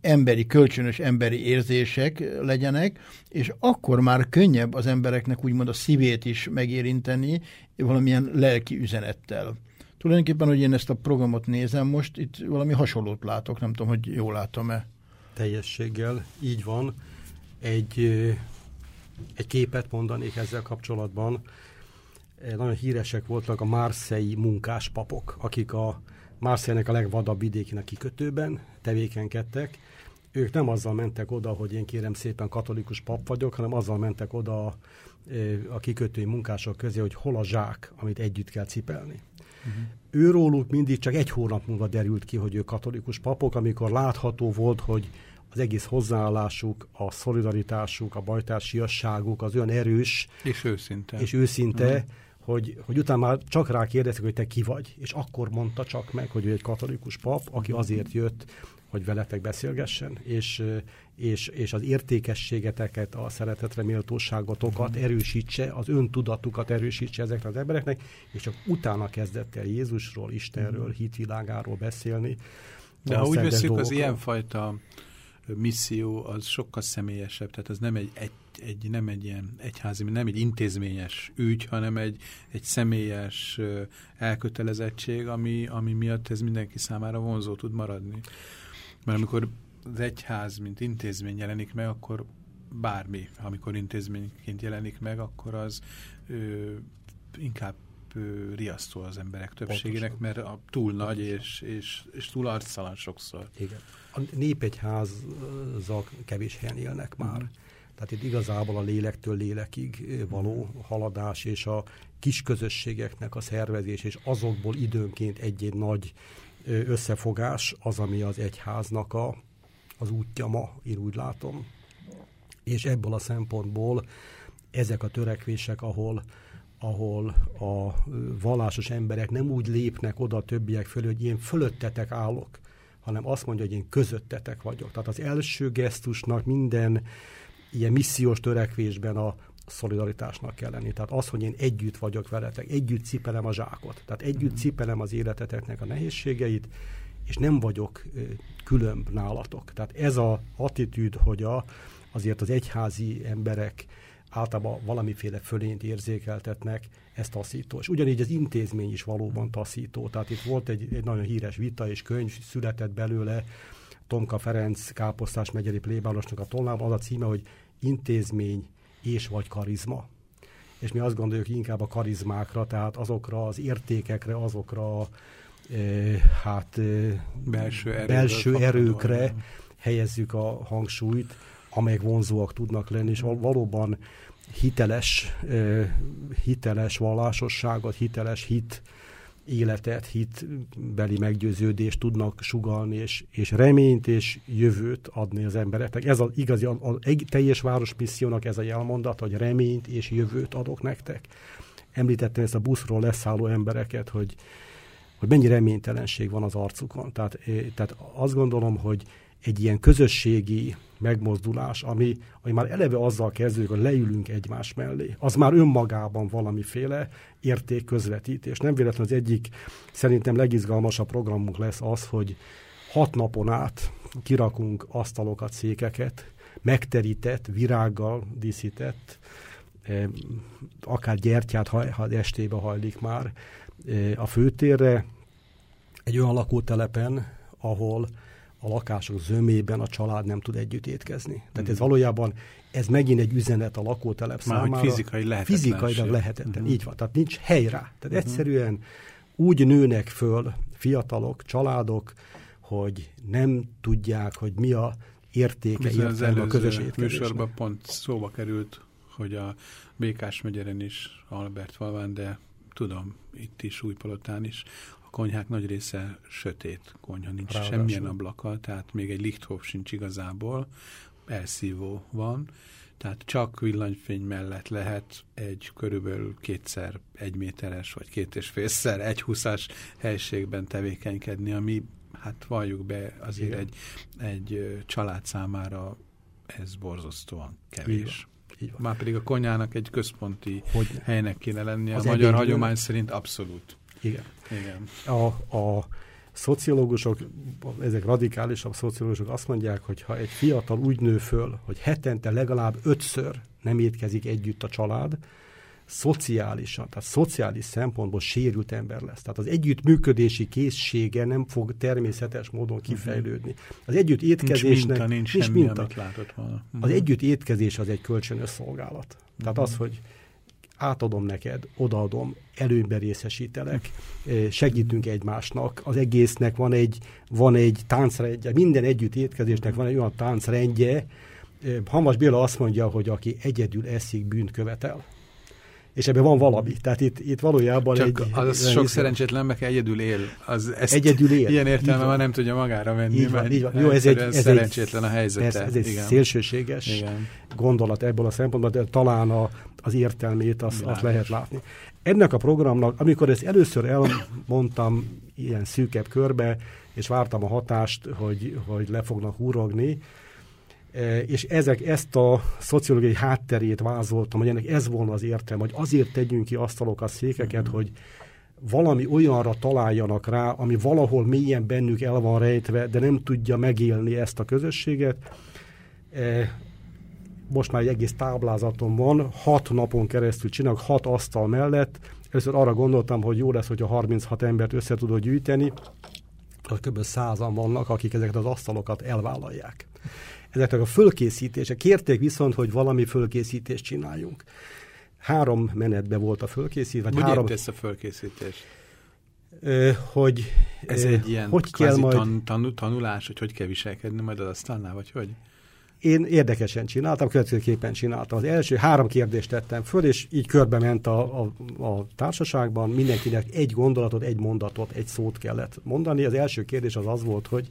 emberi, kölcsönös emberi érzések legyenek, és akkor már könnyebb az embereknek úgymond a szívét is megérinteni valamilyen lelki üzenettel. Tulajdonképpen, hogy én ezt a programot nézem most, itt valami hasonlót látok, nem tudom, hogy jól látom-e. Teljességgel, így van. Egy, egy képet mondanék ezzel kapcsolatban. Nagyon híresek voltak a márszei munkáspapok, akik a Marseille-nek a legvadabb vidékének kikötőben tevékenykedtek. Ők nem azzal mentek oda, hogy én kérem szépen katolikus pap vagyok, hanem azzal mentek oda a, a kikötői munkások közé, hogy hol a zsák, amit együtt kell cipelni. Uh-huh. Őróluk mindig csak egy hónap múlva derült ki, hogy ők katolikus papok, amikor látható volt, hogy az egész hozzáállásuk, a szolidaritásuk, a bajtársiasságuk az olyan erős és őszinte, és őszinte uh-huh hogy, hogy utána már csak rá kérdeztek, hogy te ki vagy, és akkor mondta csak meg, hogy ő egy katolikus pap, aki azért jött, hogy veletek beszélgessen, és, és, és az értékességeteket, a szeretetre méltóságotokat erősítse, az öntudatukat erősítse ezeknek az embereknek, és csak utána kezdett el Jézusról, Istenről, hitvilágáról beszélni. De ha úgy veszük, az ilyenfajta misszió az sokkal személyesebb, tehát az nem egy, egy, egy, nem egy ilyen egyházi, nem egy intézményes ügy, hanem egy, egy személyes elkötelezettség, ami, ami miatt ez mindenki számára vonzó tud maradni. Mert amikor az egyház, mint intézmény jelenik meg, akkor bármi, amikor intézményként jelenik meg, akkor az ö, inkább riasztó az emberek többségének, mert a, túl nagy és, és, és túl arctalan sokszor. Igen a népegyházzak kevés helyen élnek már. Mm. Tehát itt igazából a lélektől lélekig való haladás és a kis közösségeknek a szervezés, és azokból időnként egy-egy nagy összefogás az, ami az egyháznak a, az útja ma, én úgy látom. És ebből a szempontból ezek a törekvések, ahol ahol a vallásos emberek nem úgy lépnek oda a többiek fölé, hogy én fölöttetek állok, hanem azt mondja, hogy én közöttetek vagyok. Tehát az első gesztusnak minden ilyen missziós törekvésben a szolidaritásnak kell lenni. Tehát az, hogy én együtt vagyok veletek, együtt cipelem a zsákot, tehát együtt mhm. cipelem az életeteknek a nehézségeit, és nem vagyok különb nálatok. Tehát ez a attitűd, hogy a, azért az egyházi emberek általában valamiféle fölényt érzékeltetnek, ez taszító. És ugyanígy az intézmény is valóban taszító. Tehát itt volt egy, egy nagyon híres vita és könyv született belőle, Tomka Ferenc káposztás megyeri plébánosnak a tolnában, az a címe, hogy intézmény és vagy karizma. És mi azt gondoljuk inkább a karizmákra, tehát azokra az értékekre, azokra e, hát e, belső, belső erőkre helyezzük a hangsúlyt, amelyek vonzóak tudnak lenni, és valóban hiteles, hiteles vallásosságot, hiteles hit életet, hitbeli meggyőződést tudnak sugalni, és, és reményt és jövőt adni az embereknek. Ez az igazi, a, a, teljes városmissziónak ez a jelmondat, hogy reményt és jövőt adok nektek. Említettem ezt a buszról leszálló embereket, hogy, hogy mennyi reménytelenség van az arcukon. Tehát, tehát azt gondolom, hogy egy ilyen közösségi megmozdulás, ami, ami már eleve azzal kezdődik, hogy leülünk egymás mellé. Az már önmagában valamiféle érték közvetítés. Nem véletlenül az egyik szerintem legizgalmasabb programunk lesz az, hogy hat napon át kirakunk asztalokat, székeket, megterített, virággal díszített akár gyertyát, ha, estébe hajlik már a főtérre, egy olyan lakótelepen, ahol a lakások zömében a család nem tud együtt étkezni. Tehát ez mhm. valójában, ez megint egy üzenet a lakótelep Már számára. Hogy fizikai lehetetlen. Fizikailag lehetetlen, mm. így van. Tehát nincs hely rá. Tehát mm. egyszerűen úgy nőnek föl fiatalok, családok, hogy nem tudják, hogy mi a értéke, értelme a közös műsorban pont szóba került, hogy a Békás megyeren is, Albert Valván, de tudom, itt is, Újpalotán is, konyhák nagy része sötét konyha, nincs Ráadásul. semmilyen ablaka, tehát még egy lichthof sincs igazából, elszívó van, tehát csak villanyfény mellett lehet egy körülbelül kétszer egy méteres, vagy két és félszer egy húszás helységben tevékenykedni, ami hát valljuk be azért egy, egy család számára ez borzasztóan kevés. Így van. Már pedig a konyának egy központi hogy helynek kéne lennie. Az a magyar hagyomány szerint abszolút. Igen. Igen. A, a szociológusok, ezek radikálisabb szociológusok azt mondják, hogy ha egy fiatal úgy nő föl, hogy hetente legalább ötször nem étkezik együtt a család, szociálisan, tehát szociális szempontból sérült ember lesz. Tehát az együttműködési készsége nem fog természetes módon mhm. kifejlődni. Az együtt étkezésnek... Nincs minta, nincs, nincs semmi, minta. amit látott volna. Az mhm. együtt étkezés az egy kölcsönös szolgálat. Tehát az, hogy átadom neked, odaadom, előnyben részesítelek, eh, segítünk egymásnak. Az egésznek van egy, van egy táncrendje, minden együtt étkezésnek van egy olyan táncrendje. Eh, Hamas Béla azt mondja, hogy aki egyedül eszik, bűnt követel és ebben van valami. Tehát itt, itt valójában Csak egy... az sok szerencsétlen meg egyedül él. Az ezt egyedül él. Ilyen értelme van, nem tudja magára venni, így van, így van. Jó, ez egy, ez szerencsétlen egy, a helyzete. Ez, ez egy Igen. szélsőséges Igen. gondolat ebből a szempontból, de talán a, az értelmét azt, azt lehet látni. Ennek a programnak, amikor ezt először elmondtam ilyen szűkebb körbe, és vártam a hatást, hogy, hogy le fognak húrogni, és ezek, ezt a szociológiai hátterét vázoltam, hogy ennek ez volna az értelme, hogy azért tegyünk ki asztalokat, székeket, mm. hogy valami olyanra találjanak rá, ami valahol mélyen bennük el van rejtve, de nem tudja megélni ezt a közösséget. E, most már egy egész táblázatom van, hat napon keresztül csinálok, hat asztal mellett. Először arra gondoltam, hogy jó lesz, hogyha 36 embert össze tudok gyűjteni, kb. százan vannak, akik ezeket az asztalokat elvállalják ezeknek a fölkészítése. Kérték viszont, hogy valami fölkészítést csináljunk. Három menetbe volt a fölkészítés. Vagy három... ezt a fölkészítés? hogy ez egy ilyen hogy kell majd... tan, tan, tanulás, hogy hogy kell viselkedni majd az asztalnál, vagy hogy? Én érdekesen csináltam, következőképpen csináltam. Az első három kérdést tettem föl, és így körbe ment a, a, a társaságban. Mindenkinek egy gondolatot, egy mondatot, egy szót kellett mondani. Az első kérdés az az volt, hogy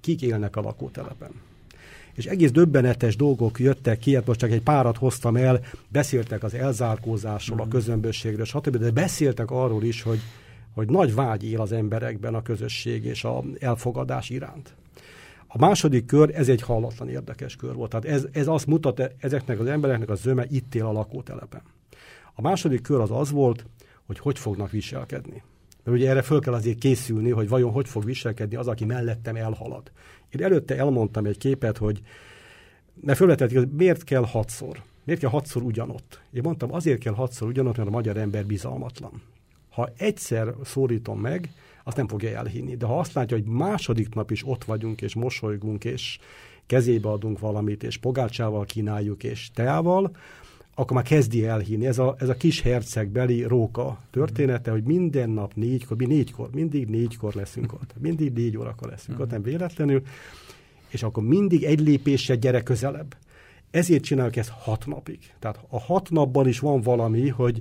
kik élnek a lakótelepen és egész döbbenetes dolgok jöttek ki, hát most csak egy párat hoztam el, beszéltek az elzárkózásról, a közömbösségről, stb., de beszéltek arról is, hogy, hogy nagy vágy él az emberekben a közösség és a elfogadás iránt. A második kör, ez egy hallatlan érdekes kör volt. Tehát ez, ez azt mutat, ezeknek az embereknek a zöme itt él a lakótelepen. A második kör az az volt, hogy hogy fognak viselkedni. Mert ugye erre föl kell azért készülni, hogy vajon hogy fog viselkedni az, aki mellettem elhalad. Én előtte elmondtam egy képet, hogy mert fölvetették, hogy miért kell hatszor? Miért kell hatszor ugyanott? Én mondtam, azért kell hatszor ugyanott, mert a magyar ember bizalmatlan. Ha egyszer szólítom meg, azt nem fogja elhinni. De ha azt látja, hogy második nap is ott vagyunk, és mosolygunk, és kezébe adunk valamit, és pogácsával kínáljuk, és teával, akkor már kezdi elhinni. Ez a, ez a kis hercegbeli róka története, hogy minden nap négykor, mi négykor, mindig négykor leszünk ott. Mindig négy órakor leszünk ott, nem véletlenül. És akkor mindig egy lépéssel gyere közelebb. Ezért csináljuk ezt hat napig. Tehát a hat napban is van valami, hogy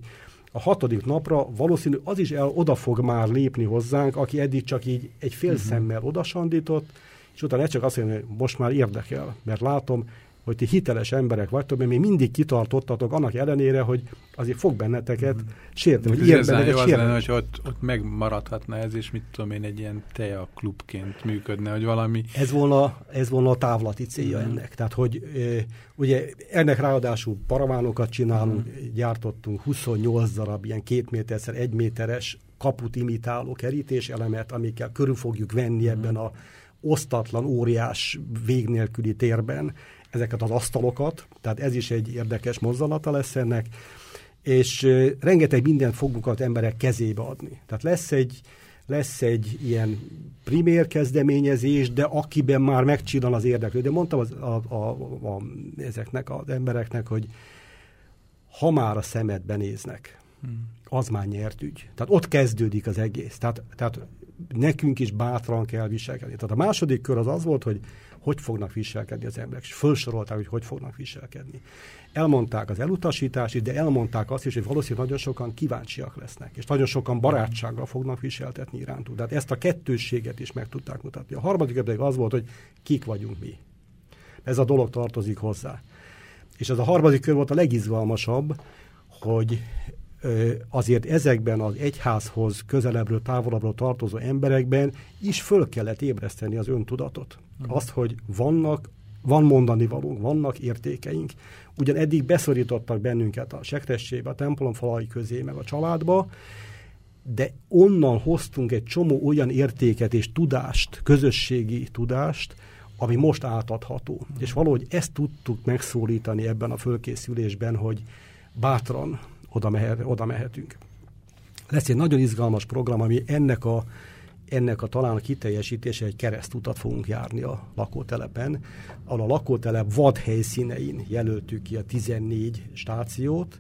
a hatodik napra valószínű az is el oda fog már lépni hozzánk, aki eddig csak így egy fél uh-huh. szemmel odasandított, és utána csak azt mondja, hogy most már érdekel, mert látom, hogy ti hiteles emberek vagytok, mert még mindig kitartottatok annak ellenére, hogy azért fog benneteket mm. sérteni. Hogy ilyen benneteket jó lenne, hogy ott, ott megmaradhatna ez, és mit tudom én, egy ilyen teja klubként működne, hogy valami... Ez volna, ez volna a távlati célja mm. ennek. Tehát, hogy e, ugye ennek ráadásul paravánokat csinálunk, mm. gyártottunk 28 darab ilyen két méterszer egy méteres kaput imitáló kerítés elemet, amikkel körül fogjuk venni mm. ebben a osztatlan, óriás, vég nélküli térben ezeket az asztalokat, tehát ez is egy érdekes mozzanata lesz ennek, és rengeteg mindent fogunk az emberek kezébe adni. Tehát lesz egy, lesz egy ilyen primér kezdeményezés, de akiben már megcsillan az érdeklődő. De mondtam az, a, a, a, ezeknek az embereknek, hogy ha már a szemedbe néznek, hmm. az már nyert ügy. Tehát ott kezdődik az egész. Tehát, tehát nekünk is bátran kell viselkedni. Tehát a második kör az az volt, hogy hogy fognak viselkedni az emberek, és felsorolták, hogy hogy fognak viselkedni. Elmondták az elutasítást, de elmondták azt is, hogy valószínűleg nagyon sokan kíváncsiak lesznek, és nagyon sokan barátsággal fognak viseltetni irántuk. Tehát ezt a kettősséget is meg tudták mutatni. A harmadik pedig az volt, hogy kik vagyunk mi. Ez a dolog tartozik hozzá. És ez a harmadik kör volt a legizgalmasabb, hogy azért ezekben az egyházhoz közelebbről, távolabbról tartozó emberekben is föl kellett ébreszteni az öntudatot. Uh-huh. Azt, hogy vannak, van mondani valónk, vannak értékeink. Ugyan eddig beszorítottak bennünket a sekrességbe, a templom falai közé, meg a családba, de onnan hoztunk egy csomó olyan értéket és tudást, közösségi tudást, ami most átadható. Uh-huh. És valahogy ezt tudtuk megszólítani ebben a fölkészülésben, hogy bátran oda, mehet, oda mehetünk. Lesz egy nagyon izgalmas program, ami ennek a, ennek a talán a kiteljesítése egy keresztutat fogunk járni a lakótelepen, ahol a lakótelep vad helyszínein jelöltük ki a 14 stációt.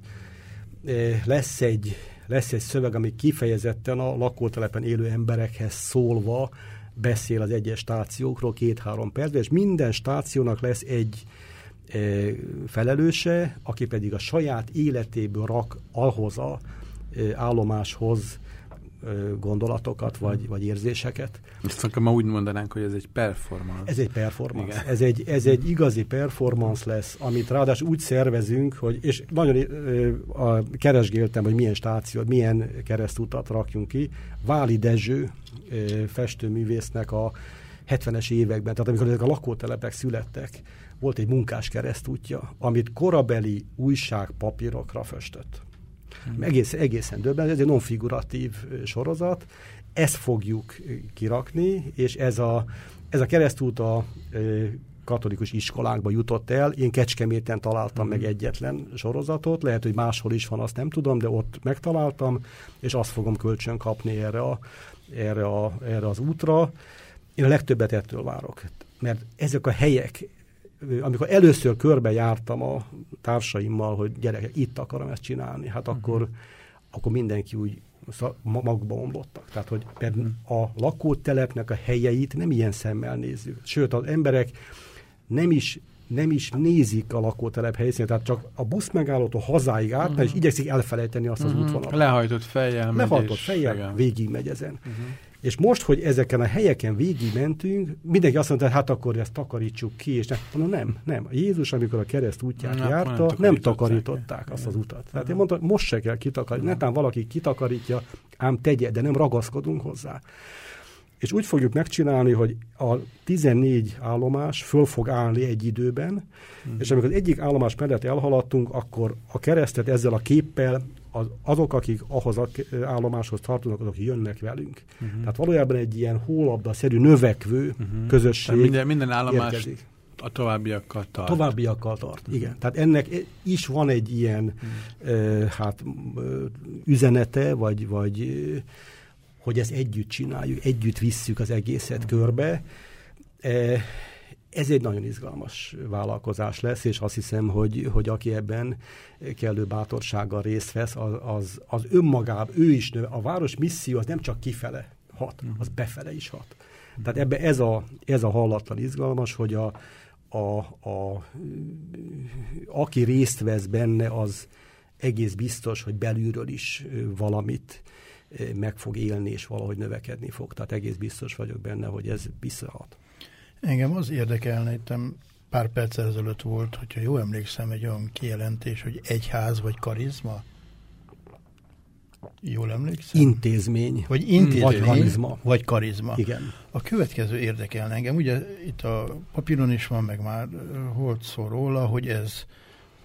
E, lesz egy, lesz egy szöveg, ami kifejezetten a lakótelepen élő emberekhez szólva beszél az egyes stációkról két-három percben, és minden stációnak lesz egy felelőse, aki pedig a saját életéből rak ahhoz a állomáshoz gondolatokat vagy, vagy érzéseket. Ezt akkor ma úgy mondanánk, hogy ez egy performance. Ez egy performance. Ez egy, ez egy igazi performance lesz, amit ráadásul úgy szervezünk, hogy, és nagyon a, keresgéltem, hogy milyen stációt, milyen keresztutat rakjunk ki. Váli Dezső festőművésznek a 70-es években, tehát amikor ezek a lakótelepek születtek, volt egy munkás keresztútja, amit korabeli újságpapírokra festett. Hmm. Egész, egészen döbben, ez egy non-figuratív sorozat, ezt fogjuk kirakni, és ez a, ez a keresztút a katolikus iskolákba jutott el. Én Kecskeméten találtam meg hmm. egyetlen sorozatot, lehet, hogy máshol is van, azt nem tudom, de ott megtaláltam, és azt fogom kölcsön kapni erre, a, erre, a, erre az útra. Én a legtöbbet ettől várok, mert ezek a helyek, amikor először körbe jártam a társaimmal, hogy gyerekek, itt akarom ezt csinálni, hát uh-huh. akkor, akkor mindenki úgy magba omlottak. Tehát, hogy uh-huh. a lakótelepnek a helyeit nem ilyen szemmel nézzük. Sőt, az emberek nem is nem is nézik a lakótelep helyszínét, tehát csak a busz megállótól hazáig át, uh-huh. és igyekszik elfelejteni azt az uh-huh. útvonalat. Lehajtott fejjel Lehajtott fejjel, végig megy ezen. Uh-huh. És most, hogy ezeken a helyeken végig mentünk, mindenki azt mondta, hát akkor ezt takarítsuk ki, és nem, mondom, nem, nem. Jézus, amikor a kereszt útját nem, járta, nem, nem takarították azt az utat. Tehát én mondtam, most se kell kitakarítani. Netán valaki kitakarítja, ám tegye, de nem ragaszkodunk hozzá. És úgy fogjuk megcsinálni, hogy a 14 állomás föl fog állni egy időben, mm. és amikor az egyik állomás mellett elhaladtunk, akkor a keresztet ezzel a képpel az, azok, akik ahhoz az állomáshoz tartoznak, azok jönnek velünk. Uh-huh. Tehát valójában egy ilyen hólabda-szerű növekvő uh-huh. közösség Tehát minden, minden állomás érkezik. a továbbiakkal tart. Továbbiakkal tart, uh-huh. igen. Tehát ennek is van egy ilyen uh-huh. uh, hát üzenete, vagy, vagy hogy ezt együtt csináljuk, együtt visszük az egészet uh-huh. körbe. Uh, ez egy nagyon izgalmas vállalkozás lesz, és azt hiszem, hogy, hogy aki ebben kellő bátorsággal részt vesz, az, az, az önmagában, ő is nő. A város misszió az nem csak kifele hat, mhm. az befele is hat. Tehát ebbe ez a, ez a hallatlan izgalmas, hogy a, a, a, aki részt vesz benne, az egész biztos, hogy belülről is valamit meg fog élni, és valahogy növekedni fog. Tehát egész biztos vagyok benne, hogy ez visszahat. Engem az érdekelne, itt pár perc ezelőtt volt, hogyha jó emlékszem, egy olyan kijelentés, hogy egyház vagy karizma. Jól emlékszem? Intézmény. Vagy intézmény. Vagy karizma. Vagy karizma. Igen. A következő érdekelne engem. Ugye itt a papíron is van, meg már volt szó róla, hogy ez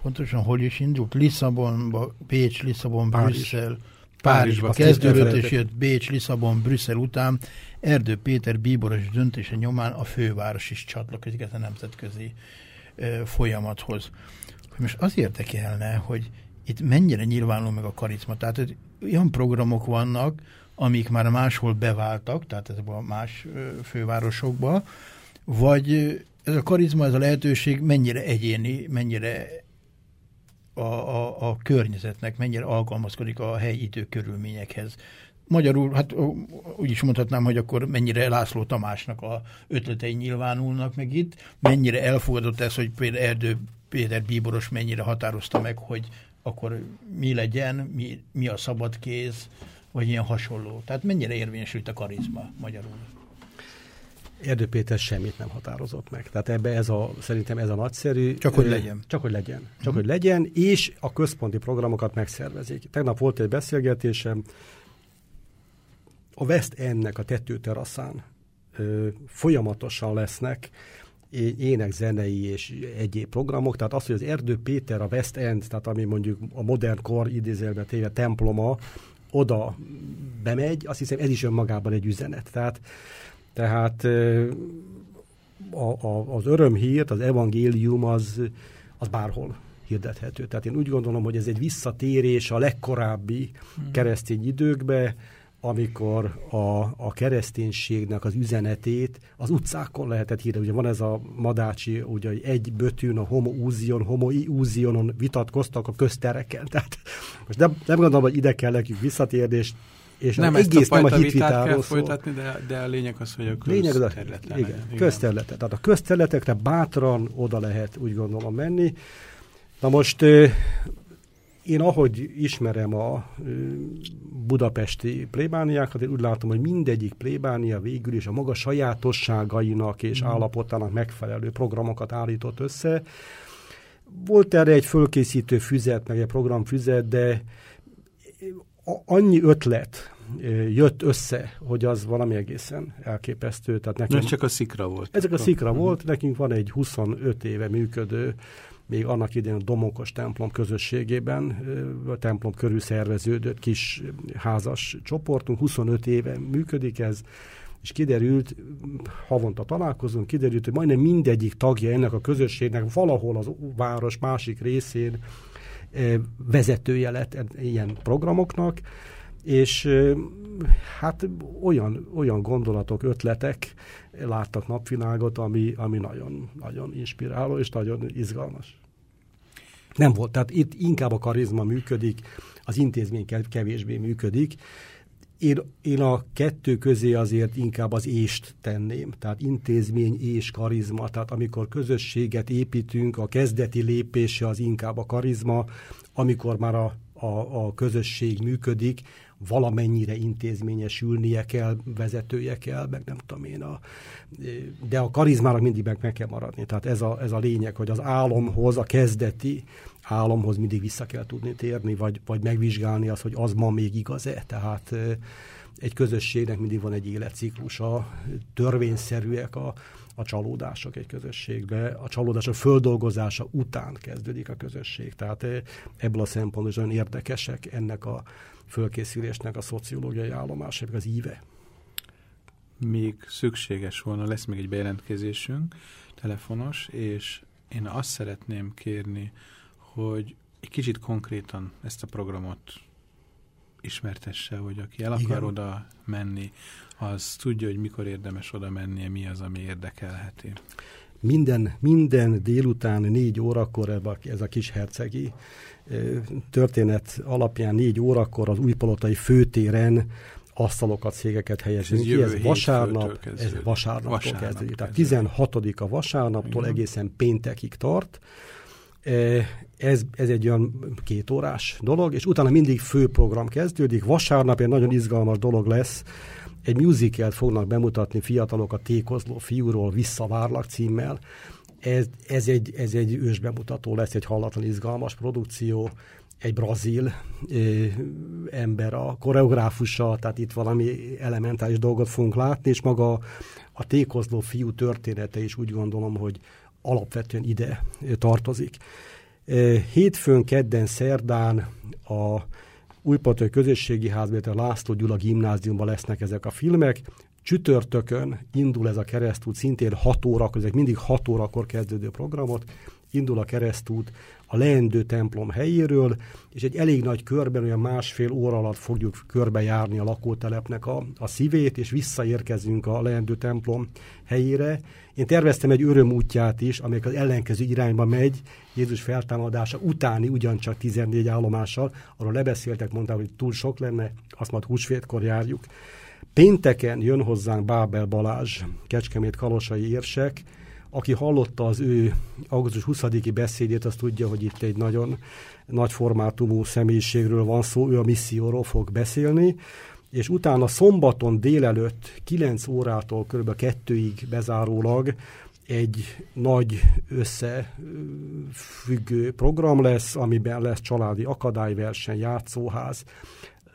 pontosan hol is indult? Lisszabonba, Pécs, Lisszabon, Párizs. Brüsszel, Párizsba kezdődött, és jött Bécs, Lisszabon, Brüsszel után. Erdő Péter bíboros döntése nyomán a főváros is csatlakozik a nemzetközi folyamathoz. Most az érdekelne, hogy itt mennyire nyilvánul meg a karizma. Tehát olyan programok vannak, amik már máshol beváltak, tehát ezekben a más fővárosokban, vagy ez a karizma, ez a lehetőség mennyire egyéni, mennyire a, a, a környezetnek, mennyire alkalmazkodik a helyi időkörülményekhez. Magyarul, hát úgy is mondhatnám, hogy akkor mennyire László Tamásnak a ötletei nyilvánulnak meg itt, mennyire elfogadott ez, hogy például Erdő Péter Bíboros mennyire határozta meg, hogy akkor mi legyen, mi, mi a szabad kéz, vagy ilyen hasonló. Tehát mennyire érvényesült a karizma magyarul? Erdő Péter semmit nem határozott meg. Tehát ebbe ez a, szerintem ez a nagyszerű. Csak hogy legyen. Csak hogy legyen. Csak uh-huh. hogy legyen, és a központi programokat megszervezik. Tegnap volt egy beszélgetésem, a West Endnek a tetőteraszán ö, folyamatosan lesznek ének, zenei és egyéb programok, tehát az, hogy az Erdő Péter, a West End, tehát ami mondjuk a modern kor idézélbe téve temploma, oda bemegy, azt hiszem ez is önmagában egy üzenet. Tehát, tehát a, a, az örömhírt, az evangélium az, az bárhol hirdethető. Tehát én úgy gondolom, hogy ez egy visszatérés a legkorábbi hmm. keresztény időkbe, amikor a, a kereszténységnek az üzenetét az utcákon lehetett hírni. Ugye van ez a madácsi, ugye egy bötűn, a homo úzion, homo íúzionon vitatkoztak a köztereken. <laughs> Tehát most nem, nem gondolom, hogy ide kell nekünk visszatérni, és és nem egész nem a hitvitáról kell folytatni, de, de a lényeg az, hogy a közterület igen, igen, közterületet. Tehát a közterületekre bátran oda lehet úgy gondolom menni. Na most én ahogy ismerem a budapesti plébániákat, én úgy látom, hogy mindegyik plébánia végül is a maga sajátosságainak és mm. állapotának megfelelő programokat állított össze. Volt erre egy fölkészítő füzet, meg egy programfüzet, de annyi ötlet jött össze, hogy az valami egészen elképesztő. Tehát nekem, Ez csak a szikra volt. Ezek a szikra uh-huh. volt, nekünk van egy 25 éve működő még annak idején a Domokos templom közösségében, a templom körül szerveződött kis házas csoportunk, 25 éve működik ez, és kiderült, havonta találkozunk, kiderült, hogy majdnem mindegyik tagja ennek a közösségnek valahol az város másik részén vezetője lett ilyen programoknak, és hát olyan, olyan gondolatok, ötletek láttak napvilágot, ami, ami nagyon, nagyon inspiráló és nagyon izgalmas. Nem volt. Tehát itt inkább a karizma működik, az intézmény kevésbé működik. Én, én a kettő közé azért inkább az ést tenném. Tehát intézmény és karizma. Tehát amikor közösséget építünk, a kezdeti lépése az inkább a karizma, amikor már a, a, a közösség működik, valamennyire intézményesülnie kell, vezetője kell, meg nem tudom én. A, de a karizmának mindig meg, meg kell maradni. Tehát ez a, ez a lényeg, hogy az álomhoz, a kezdeti álomhoz mindig vissza kell tudni térni, vagy, vagy megvizsgálni azt, hogy az ma még igaz-e. Tehát egy közösségnek mindig van egy életciklusa, törvényszerűek a, a csalódások egy közösségbe. A csalódások földolgozása után kezdődik a közösség. Tehát ebből a szempontból is olyan érdekesek ennek a fölkészülésnek a szociológiai állomása, az íve. Még szükséges volna, lesz még egy bejelentkezésünk, telefonos, és én azt szeretném kérni, hogy egy kicsit konkrétan ezt a programot ismertesse, hogy aki el akar Igen. oda menni, az tudja, hogy mikor érdemes oda mennie, mi az, ami érdekelheti. Minden, minden délután négy órakor ez a kis hercegi történet alapján négy órakor az újpalotai főtéren asztalokat, szégeket helyezünk ki. Ez vasárnap, ez vasárnaptól vasárnap kezdődik. Tehát 16 a vasárnaptól Igen. egészen péntekig tart. Ez, ez egy olyan két órás dolog, és utána mindig főprogram kezdődik. Vasárnap egy nagyon izgalmas dolog lesz, egy musicalt fognak bemutatni fiatalok a Tékozló fiúról Visszavárlak címmel. Ez, ez, egy, ez egy ősbemutató lesz, egy hallatlan izgalmas produkció, egy brazil ö, ember a koreográfusa, tehát itt valami elementális dolgot fogunk látni, és maga a tékozló fiú története is úgy gondolom, hogy alapvetően ide tartozik. Hétfőn, kedden, szerdán a Újpatai Közösségi Házban, a László Gyula gimnáziumban lesznek ezek a filmek. Csütörtökön indul ez a keresztút, szintén 6 órakor, ezek mindig 6 órakor kezdődő programot, indul a keresztút a leendő templom helyéről, és egy elég nagy körben, olyan másfél óra alatt fogjuk körbejárni a lakótelepnek a, a szívét, és visszaérkezünk a leendő templom helyére. Én terveztem egy örömútját is, amelyik az ellenkező irányba megy, Jézus feltámadása utáni ugyancsak 14 állomással. Arról lebeszéltek, mondták, hogy túl sok lenne, azt majd húsvétkor járjuk. Pénteken jön hozzánk Bábel Balázs, Kecskemét Kalosai érsek, aki hallotta az ő augusztus 20-i beszédét, az tudja, hogy itt egy nagyon nagy formátumú személyiségről van szó, ő a misszióról fog beszélni, és utána szombaton délelőtt 9 órától kb. 2-ig bezárólag egy nagy összefüggő program lesz, amiben lesz családi akadályverseny, játszóház,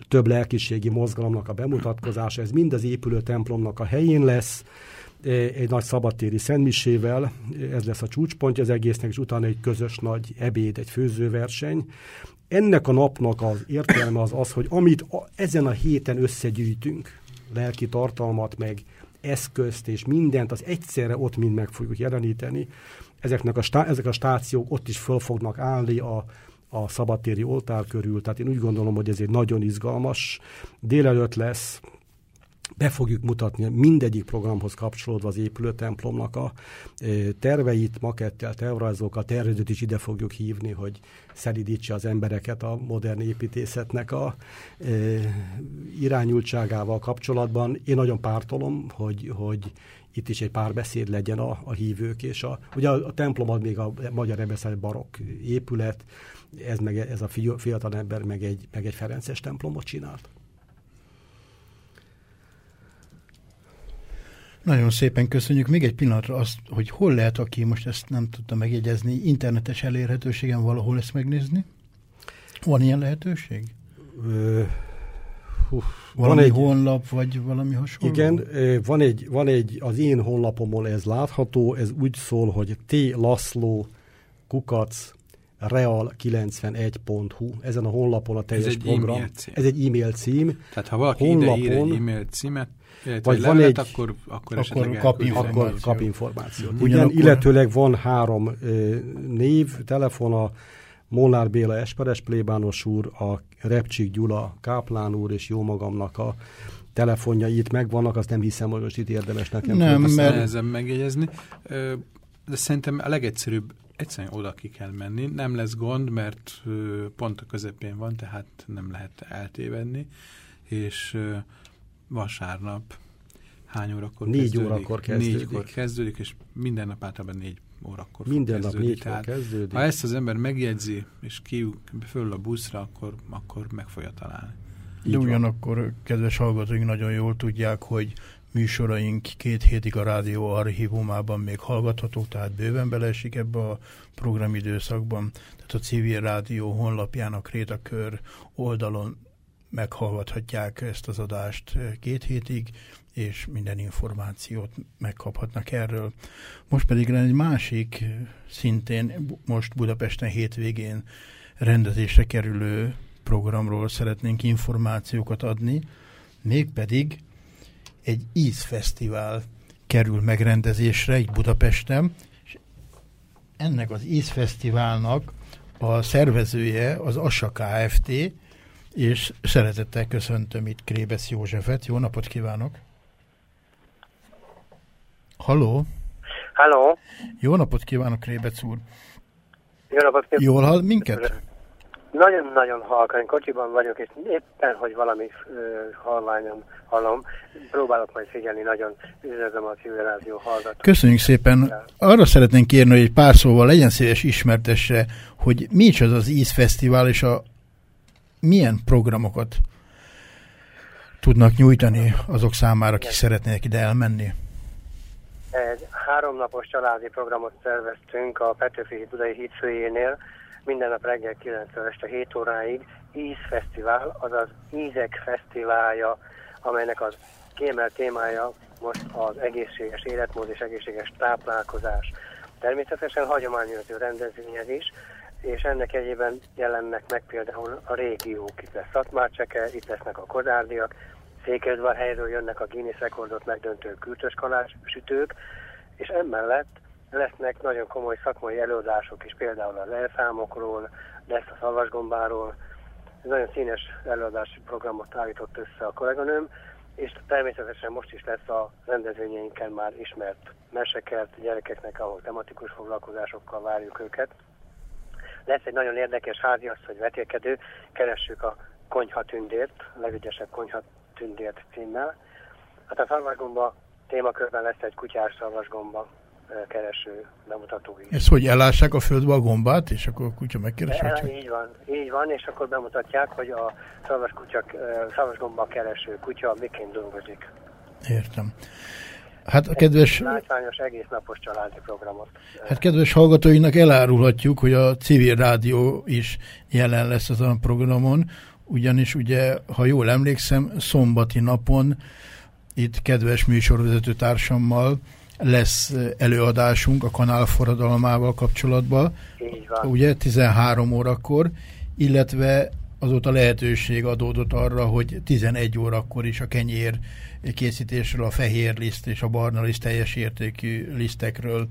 több lelkiségi mozgalomnak a bemutatkozása, ez mind az épülő templomnak a helyén lesz, egy nagy szabadtéri szentmisével, ez lesz a csúcspontja az egésznek, és utána egy közös nagy ebéd, egy főzőverseny. Ennek a napnak az értelme az az, hogy amit a, ezen a héten összegyűjtünk, lelki tartalmat, meg eszközt és mindent, az egyszerre ott mind meg fogjuk jeleníteni. Ezeknek a, stá, ezek a stációk ott is föl fognak állni a, a szabadtéri oltár körül, tehát én úgy gondolom, hogy ez egy nagyon izgalmas délelőtt lesz, be fogjuk mutatni mindegyik programhoz kapcsolódva az épülőtemplomnak a terveit, makettel, tervrajzokkal, tervezőt is ide fogjuk hívni, hogy szelidítse az embereket a modern építészetnek a irányultságával kapcsolatban. Én nagyon pártolom, hogy, hogy itt is egy párbeszéd legyen a, a hívők, és a, ugye a, a templom még a magyar ebeszelt barokk épület, ez, meg, ez a fiatal ember meg egy, meg egy Ferences templomot csinált. Nagyon szépen köszönjük. Még egy pillanatra azt, hogy hol lehet, aki most ezt nem tudta megjegyezni, internetes elérhetőségen valahol ezt megnézni? Van ilyen lehetőség? Ö, hú, valami van egy honlap, vagy valami hasonló? Igen, van egy, van egy, az én honlapomon ez látható, ez úgy szól, hogy T. Laszló kukac real91.hu. Ezen a honlapon a teljes ez egy program. E. Ez egy e-mail cím. Tehát ha valaki honlapon, ide ír egy e-mail címet, vagy van egy, akkor, akkor, akkor kap, információt. akkor kap információt. Mm. Igen, illetőleg van három ö, név, telefon, a Molnár Béla Esperes plébános úr, a Repcsik Gyula Káplán úr és jó magamnak a telefonja itt megvannak, azt nem hiszem, hogy most itt érdemes nekem. Nem, mert... nehezen megjegyezni. De szerintem a legegyszerűbb egyszerűen oda ki kell menni. Nem lesz gond, mert pont a közepén van, tehát nem lehet eltévedni. És vasárnap hány órakor négy kezdődik? órakor kezdődik. Négykor kezdődik, és minden nap általában négy órakor Minden nap négykor kezdődik. Ha ezt az ember megjegyzi, és ki föl a buszra, akkor, akkor meg fogja találni. De ugyanakkor, kedves hallgatóink nagyon jól tudják, hogy műsoraink két hétig a rádió archívumában még hallgathatók, tehát bőven beleesik ebbe a programidőszakban. Tehát a civil rádió honlapján a Krétakör oldalon meghallgathatják ezt az adást két hétig, és minden információt megkaphatnak erről. Most pedig egy másik, szintén most Budapesten hétvégén rendezésre kerülő programról szeretnénk információkat adni, mégpedig egy ízfesztivál kerül megrendezésre egy Budapesten, és ennek az ízfesztiválnak a szervezője az Assa Kft., és szeretettel köszöntöm itt Krébesz Józsefet. Jó napot kívánok! Halló! Halló! Jó napot kívánok, Krébec úr! Jó napot kívánok! Jól hall minket? Nagyon-nagyon halkan, kocsiban vagyok, és éppen, hogy valami uh, hallványom hallom, próbálok majd figyelni, nagyon üdvözlöm a civil rádió hallgatót. Köszönjük szépen. Arra szeretnénk kérni, hogy egy pár szóval legyen szíves ismertesse, hogy mi is az az ízfesztivál, és a milyen programokat tudnak nyújtani azok számára, akik szeretnének ide elmenni? Egy háromnapos családi programot szerveztünk a Petőfi Budai hídfőjénél, minden nap reggel 9 este 7 óráig Ízfesztivál, azaz Ízek Fesztiválja, amelynek az kiemelt témája most az egészséges életmód és egészséges táplálkozás. Természetesen hagyományőrző rendezvényed is, és ennek egyében jelennek meg például a régiók. Itt lesz Szatmárcseke, itt lesznek a Kodárdiak, Székelyudvar helyről jönnek a Guinness rekordot megdöntő kültös kalács sütők, és emellett lesznek nagyon komoly szakmai előadások is, például az elszámokról, lesz a szalvasgombáról. Ez nagyon színes előadási programot állított össze a kolléganőm, és természetesen most is lesz a rendezvényeinken már ismert meseket gyerekeknek, ahol tematikus foglalkozásokkal várjuk őket. Lesz egy nagyon érdekes háziasszony vetélkedő, keressük a konyhatündért, a legügyesebb konyhatündért címmel. Hát a szarvasgomba témakörben lesz egy kutyás szarvasgomba kereső bemutató is. Ez hogy elássák a földbe a gombát, és akkor a kutya megkeresi? E, így van, így van, és akkor bemutatják, hogy a szarvas, kutya, szarvas gomba kereső kutya miként dolgozik. Értem. Hát a kedves... Látványos, egész napos családi programot. Hát kedves hallgatóinak elárulhatjuk, hogy a civil rádió is jelen lesz azon a programon, ugyanis ugye, ha jól emlékszem, szombati napon itt kedves műsorvezető társammal lesz előadásunk a kanál forradalmával kapcsolatban. Ugye 13 órakor, illetve azóta lehetőség adódott arra, hogy 11 órakor is a kenyér készítésről, a fehér liszt és a barna liszt teljes értékű lisztekről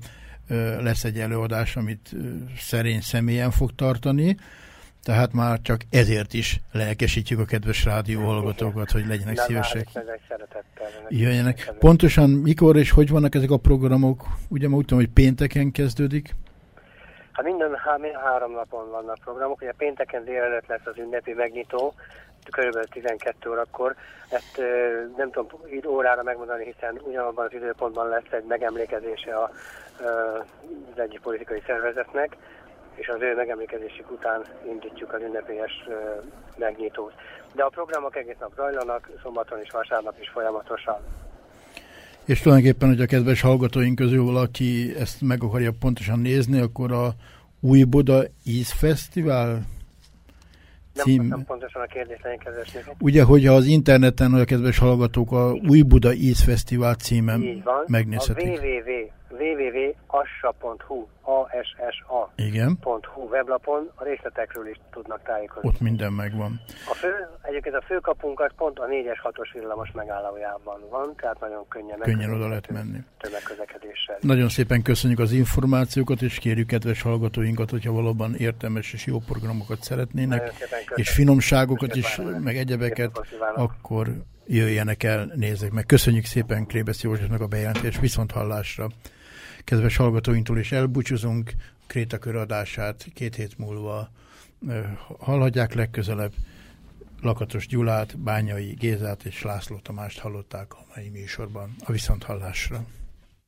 lesz egy előadás, amit szerény személyen fog tartani. Tehát már csak ezért is lelkesítjük a kedves rádió hallgatókat, hogy legyenek szívesek. Jöjjenek. Pontosan mikor és hogy vannak ezek a programok? Ugye ma úgy tudom, hogy pénteken kezdődik? Hát minden, há, három napon vannak programok. Ugye pénteken délelőtt lesz az ünnepi megnyitó, körülbelül 12 órakor. Ezt nem tudom így órára megmondani, hiszen ugyanabban az időpontban lesz egy megemlékezése a, az egyik politikai szervezetnek és az ő megemlékezésük után indítjuk az ünnepélyes megnyitót. De a programok egész nap zajlanak, szombaton és vasárnap is folyamatosan. És tulajdonképpen, hogy a kedves hallgatóink közül valaki ezt meg akarja pontosan nézni, akkor a Új Buda Ízfesztivál cím... Nem, nem pontosan a kérdés Ugye, hogyha az interneten, hogy a kedves hallgatók a Új Buda Ízfesztivál címen megnézhetik. A www www.assa.hu A-S-S-A Igen. .hu weblapon a részletekről is tudnak tájékozni. Ott minden megvan. A fő, egyébként a főkapunkat pont a 4-es 6-os villamos megállójában van, tehát nagyon könnyen, könnyen oda lehet menni. Tömegközlekedéssel. Nagyon szépen köszönjük az információkat, és kérjük kedves hallgatóinkat, hogyha valóban értelmes és jó programokat szeretnének, és finomságokat is, meg egyebeket, akkor jöjjenek el, nézzék meg. Köszönjük szépen Krébesz Józsefnek a bejelentést, viszont hallásra. Kedves hallgatóinktól is elbúcsúzunk, Krétakör adását két hét múlva hallhatják legközelebb. Lakatos Gyulát, Bányai Gézát és László Tamást hallották a mai műsorban a Viszonthallásra.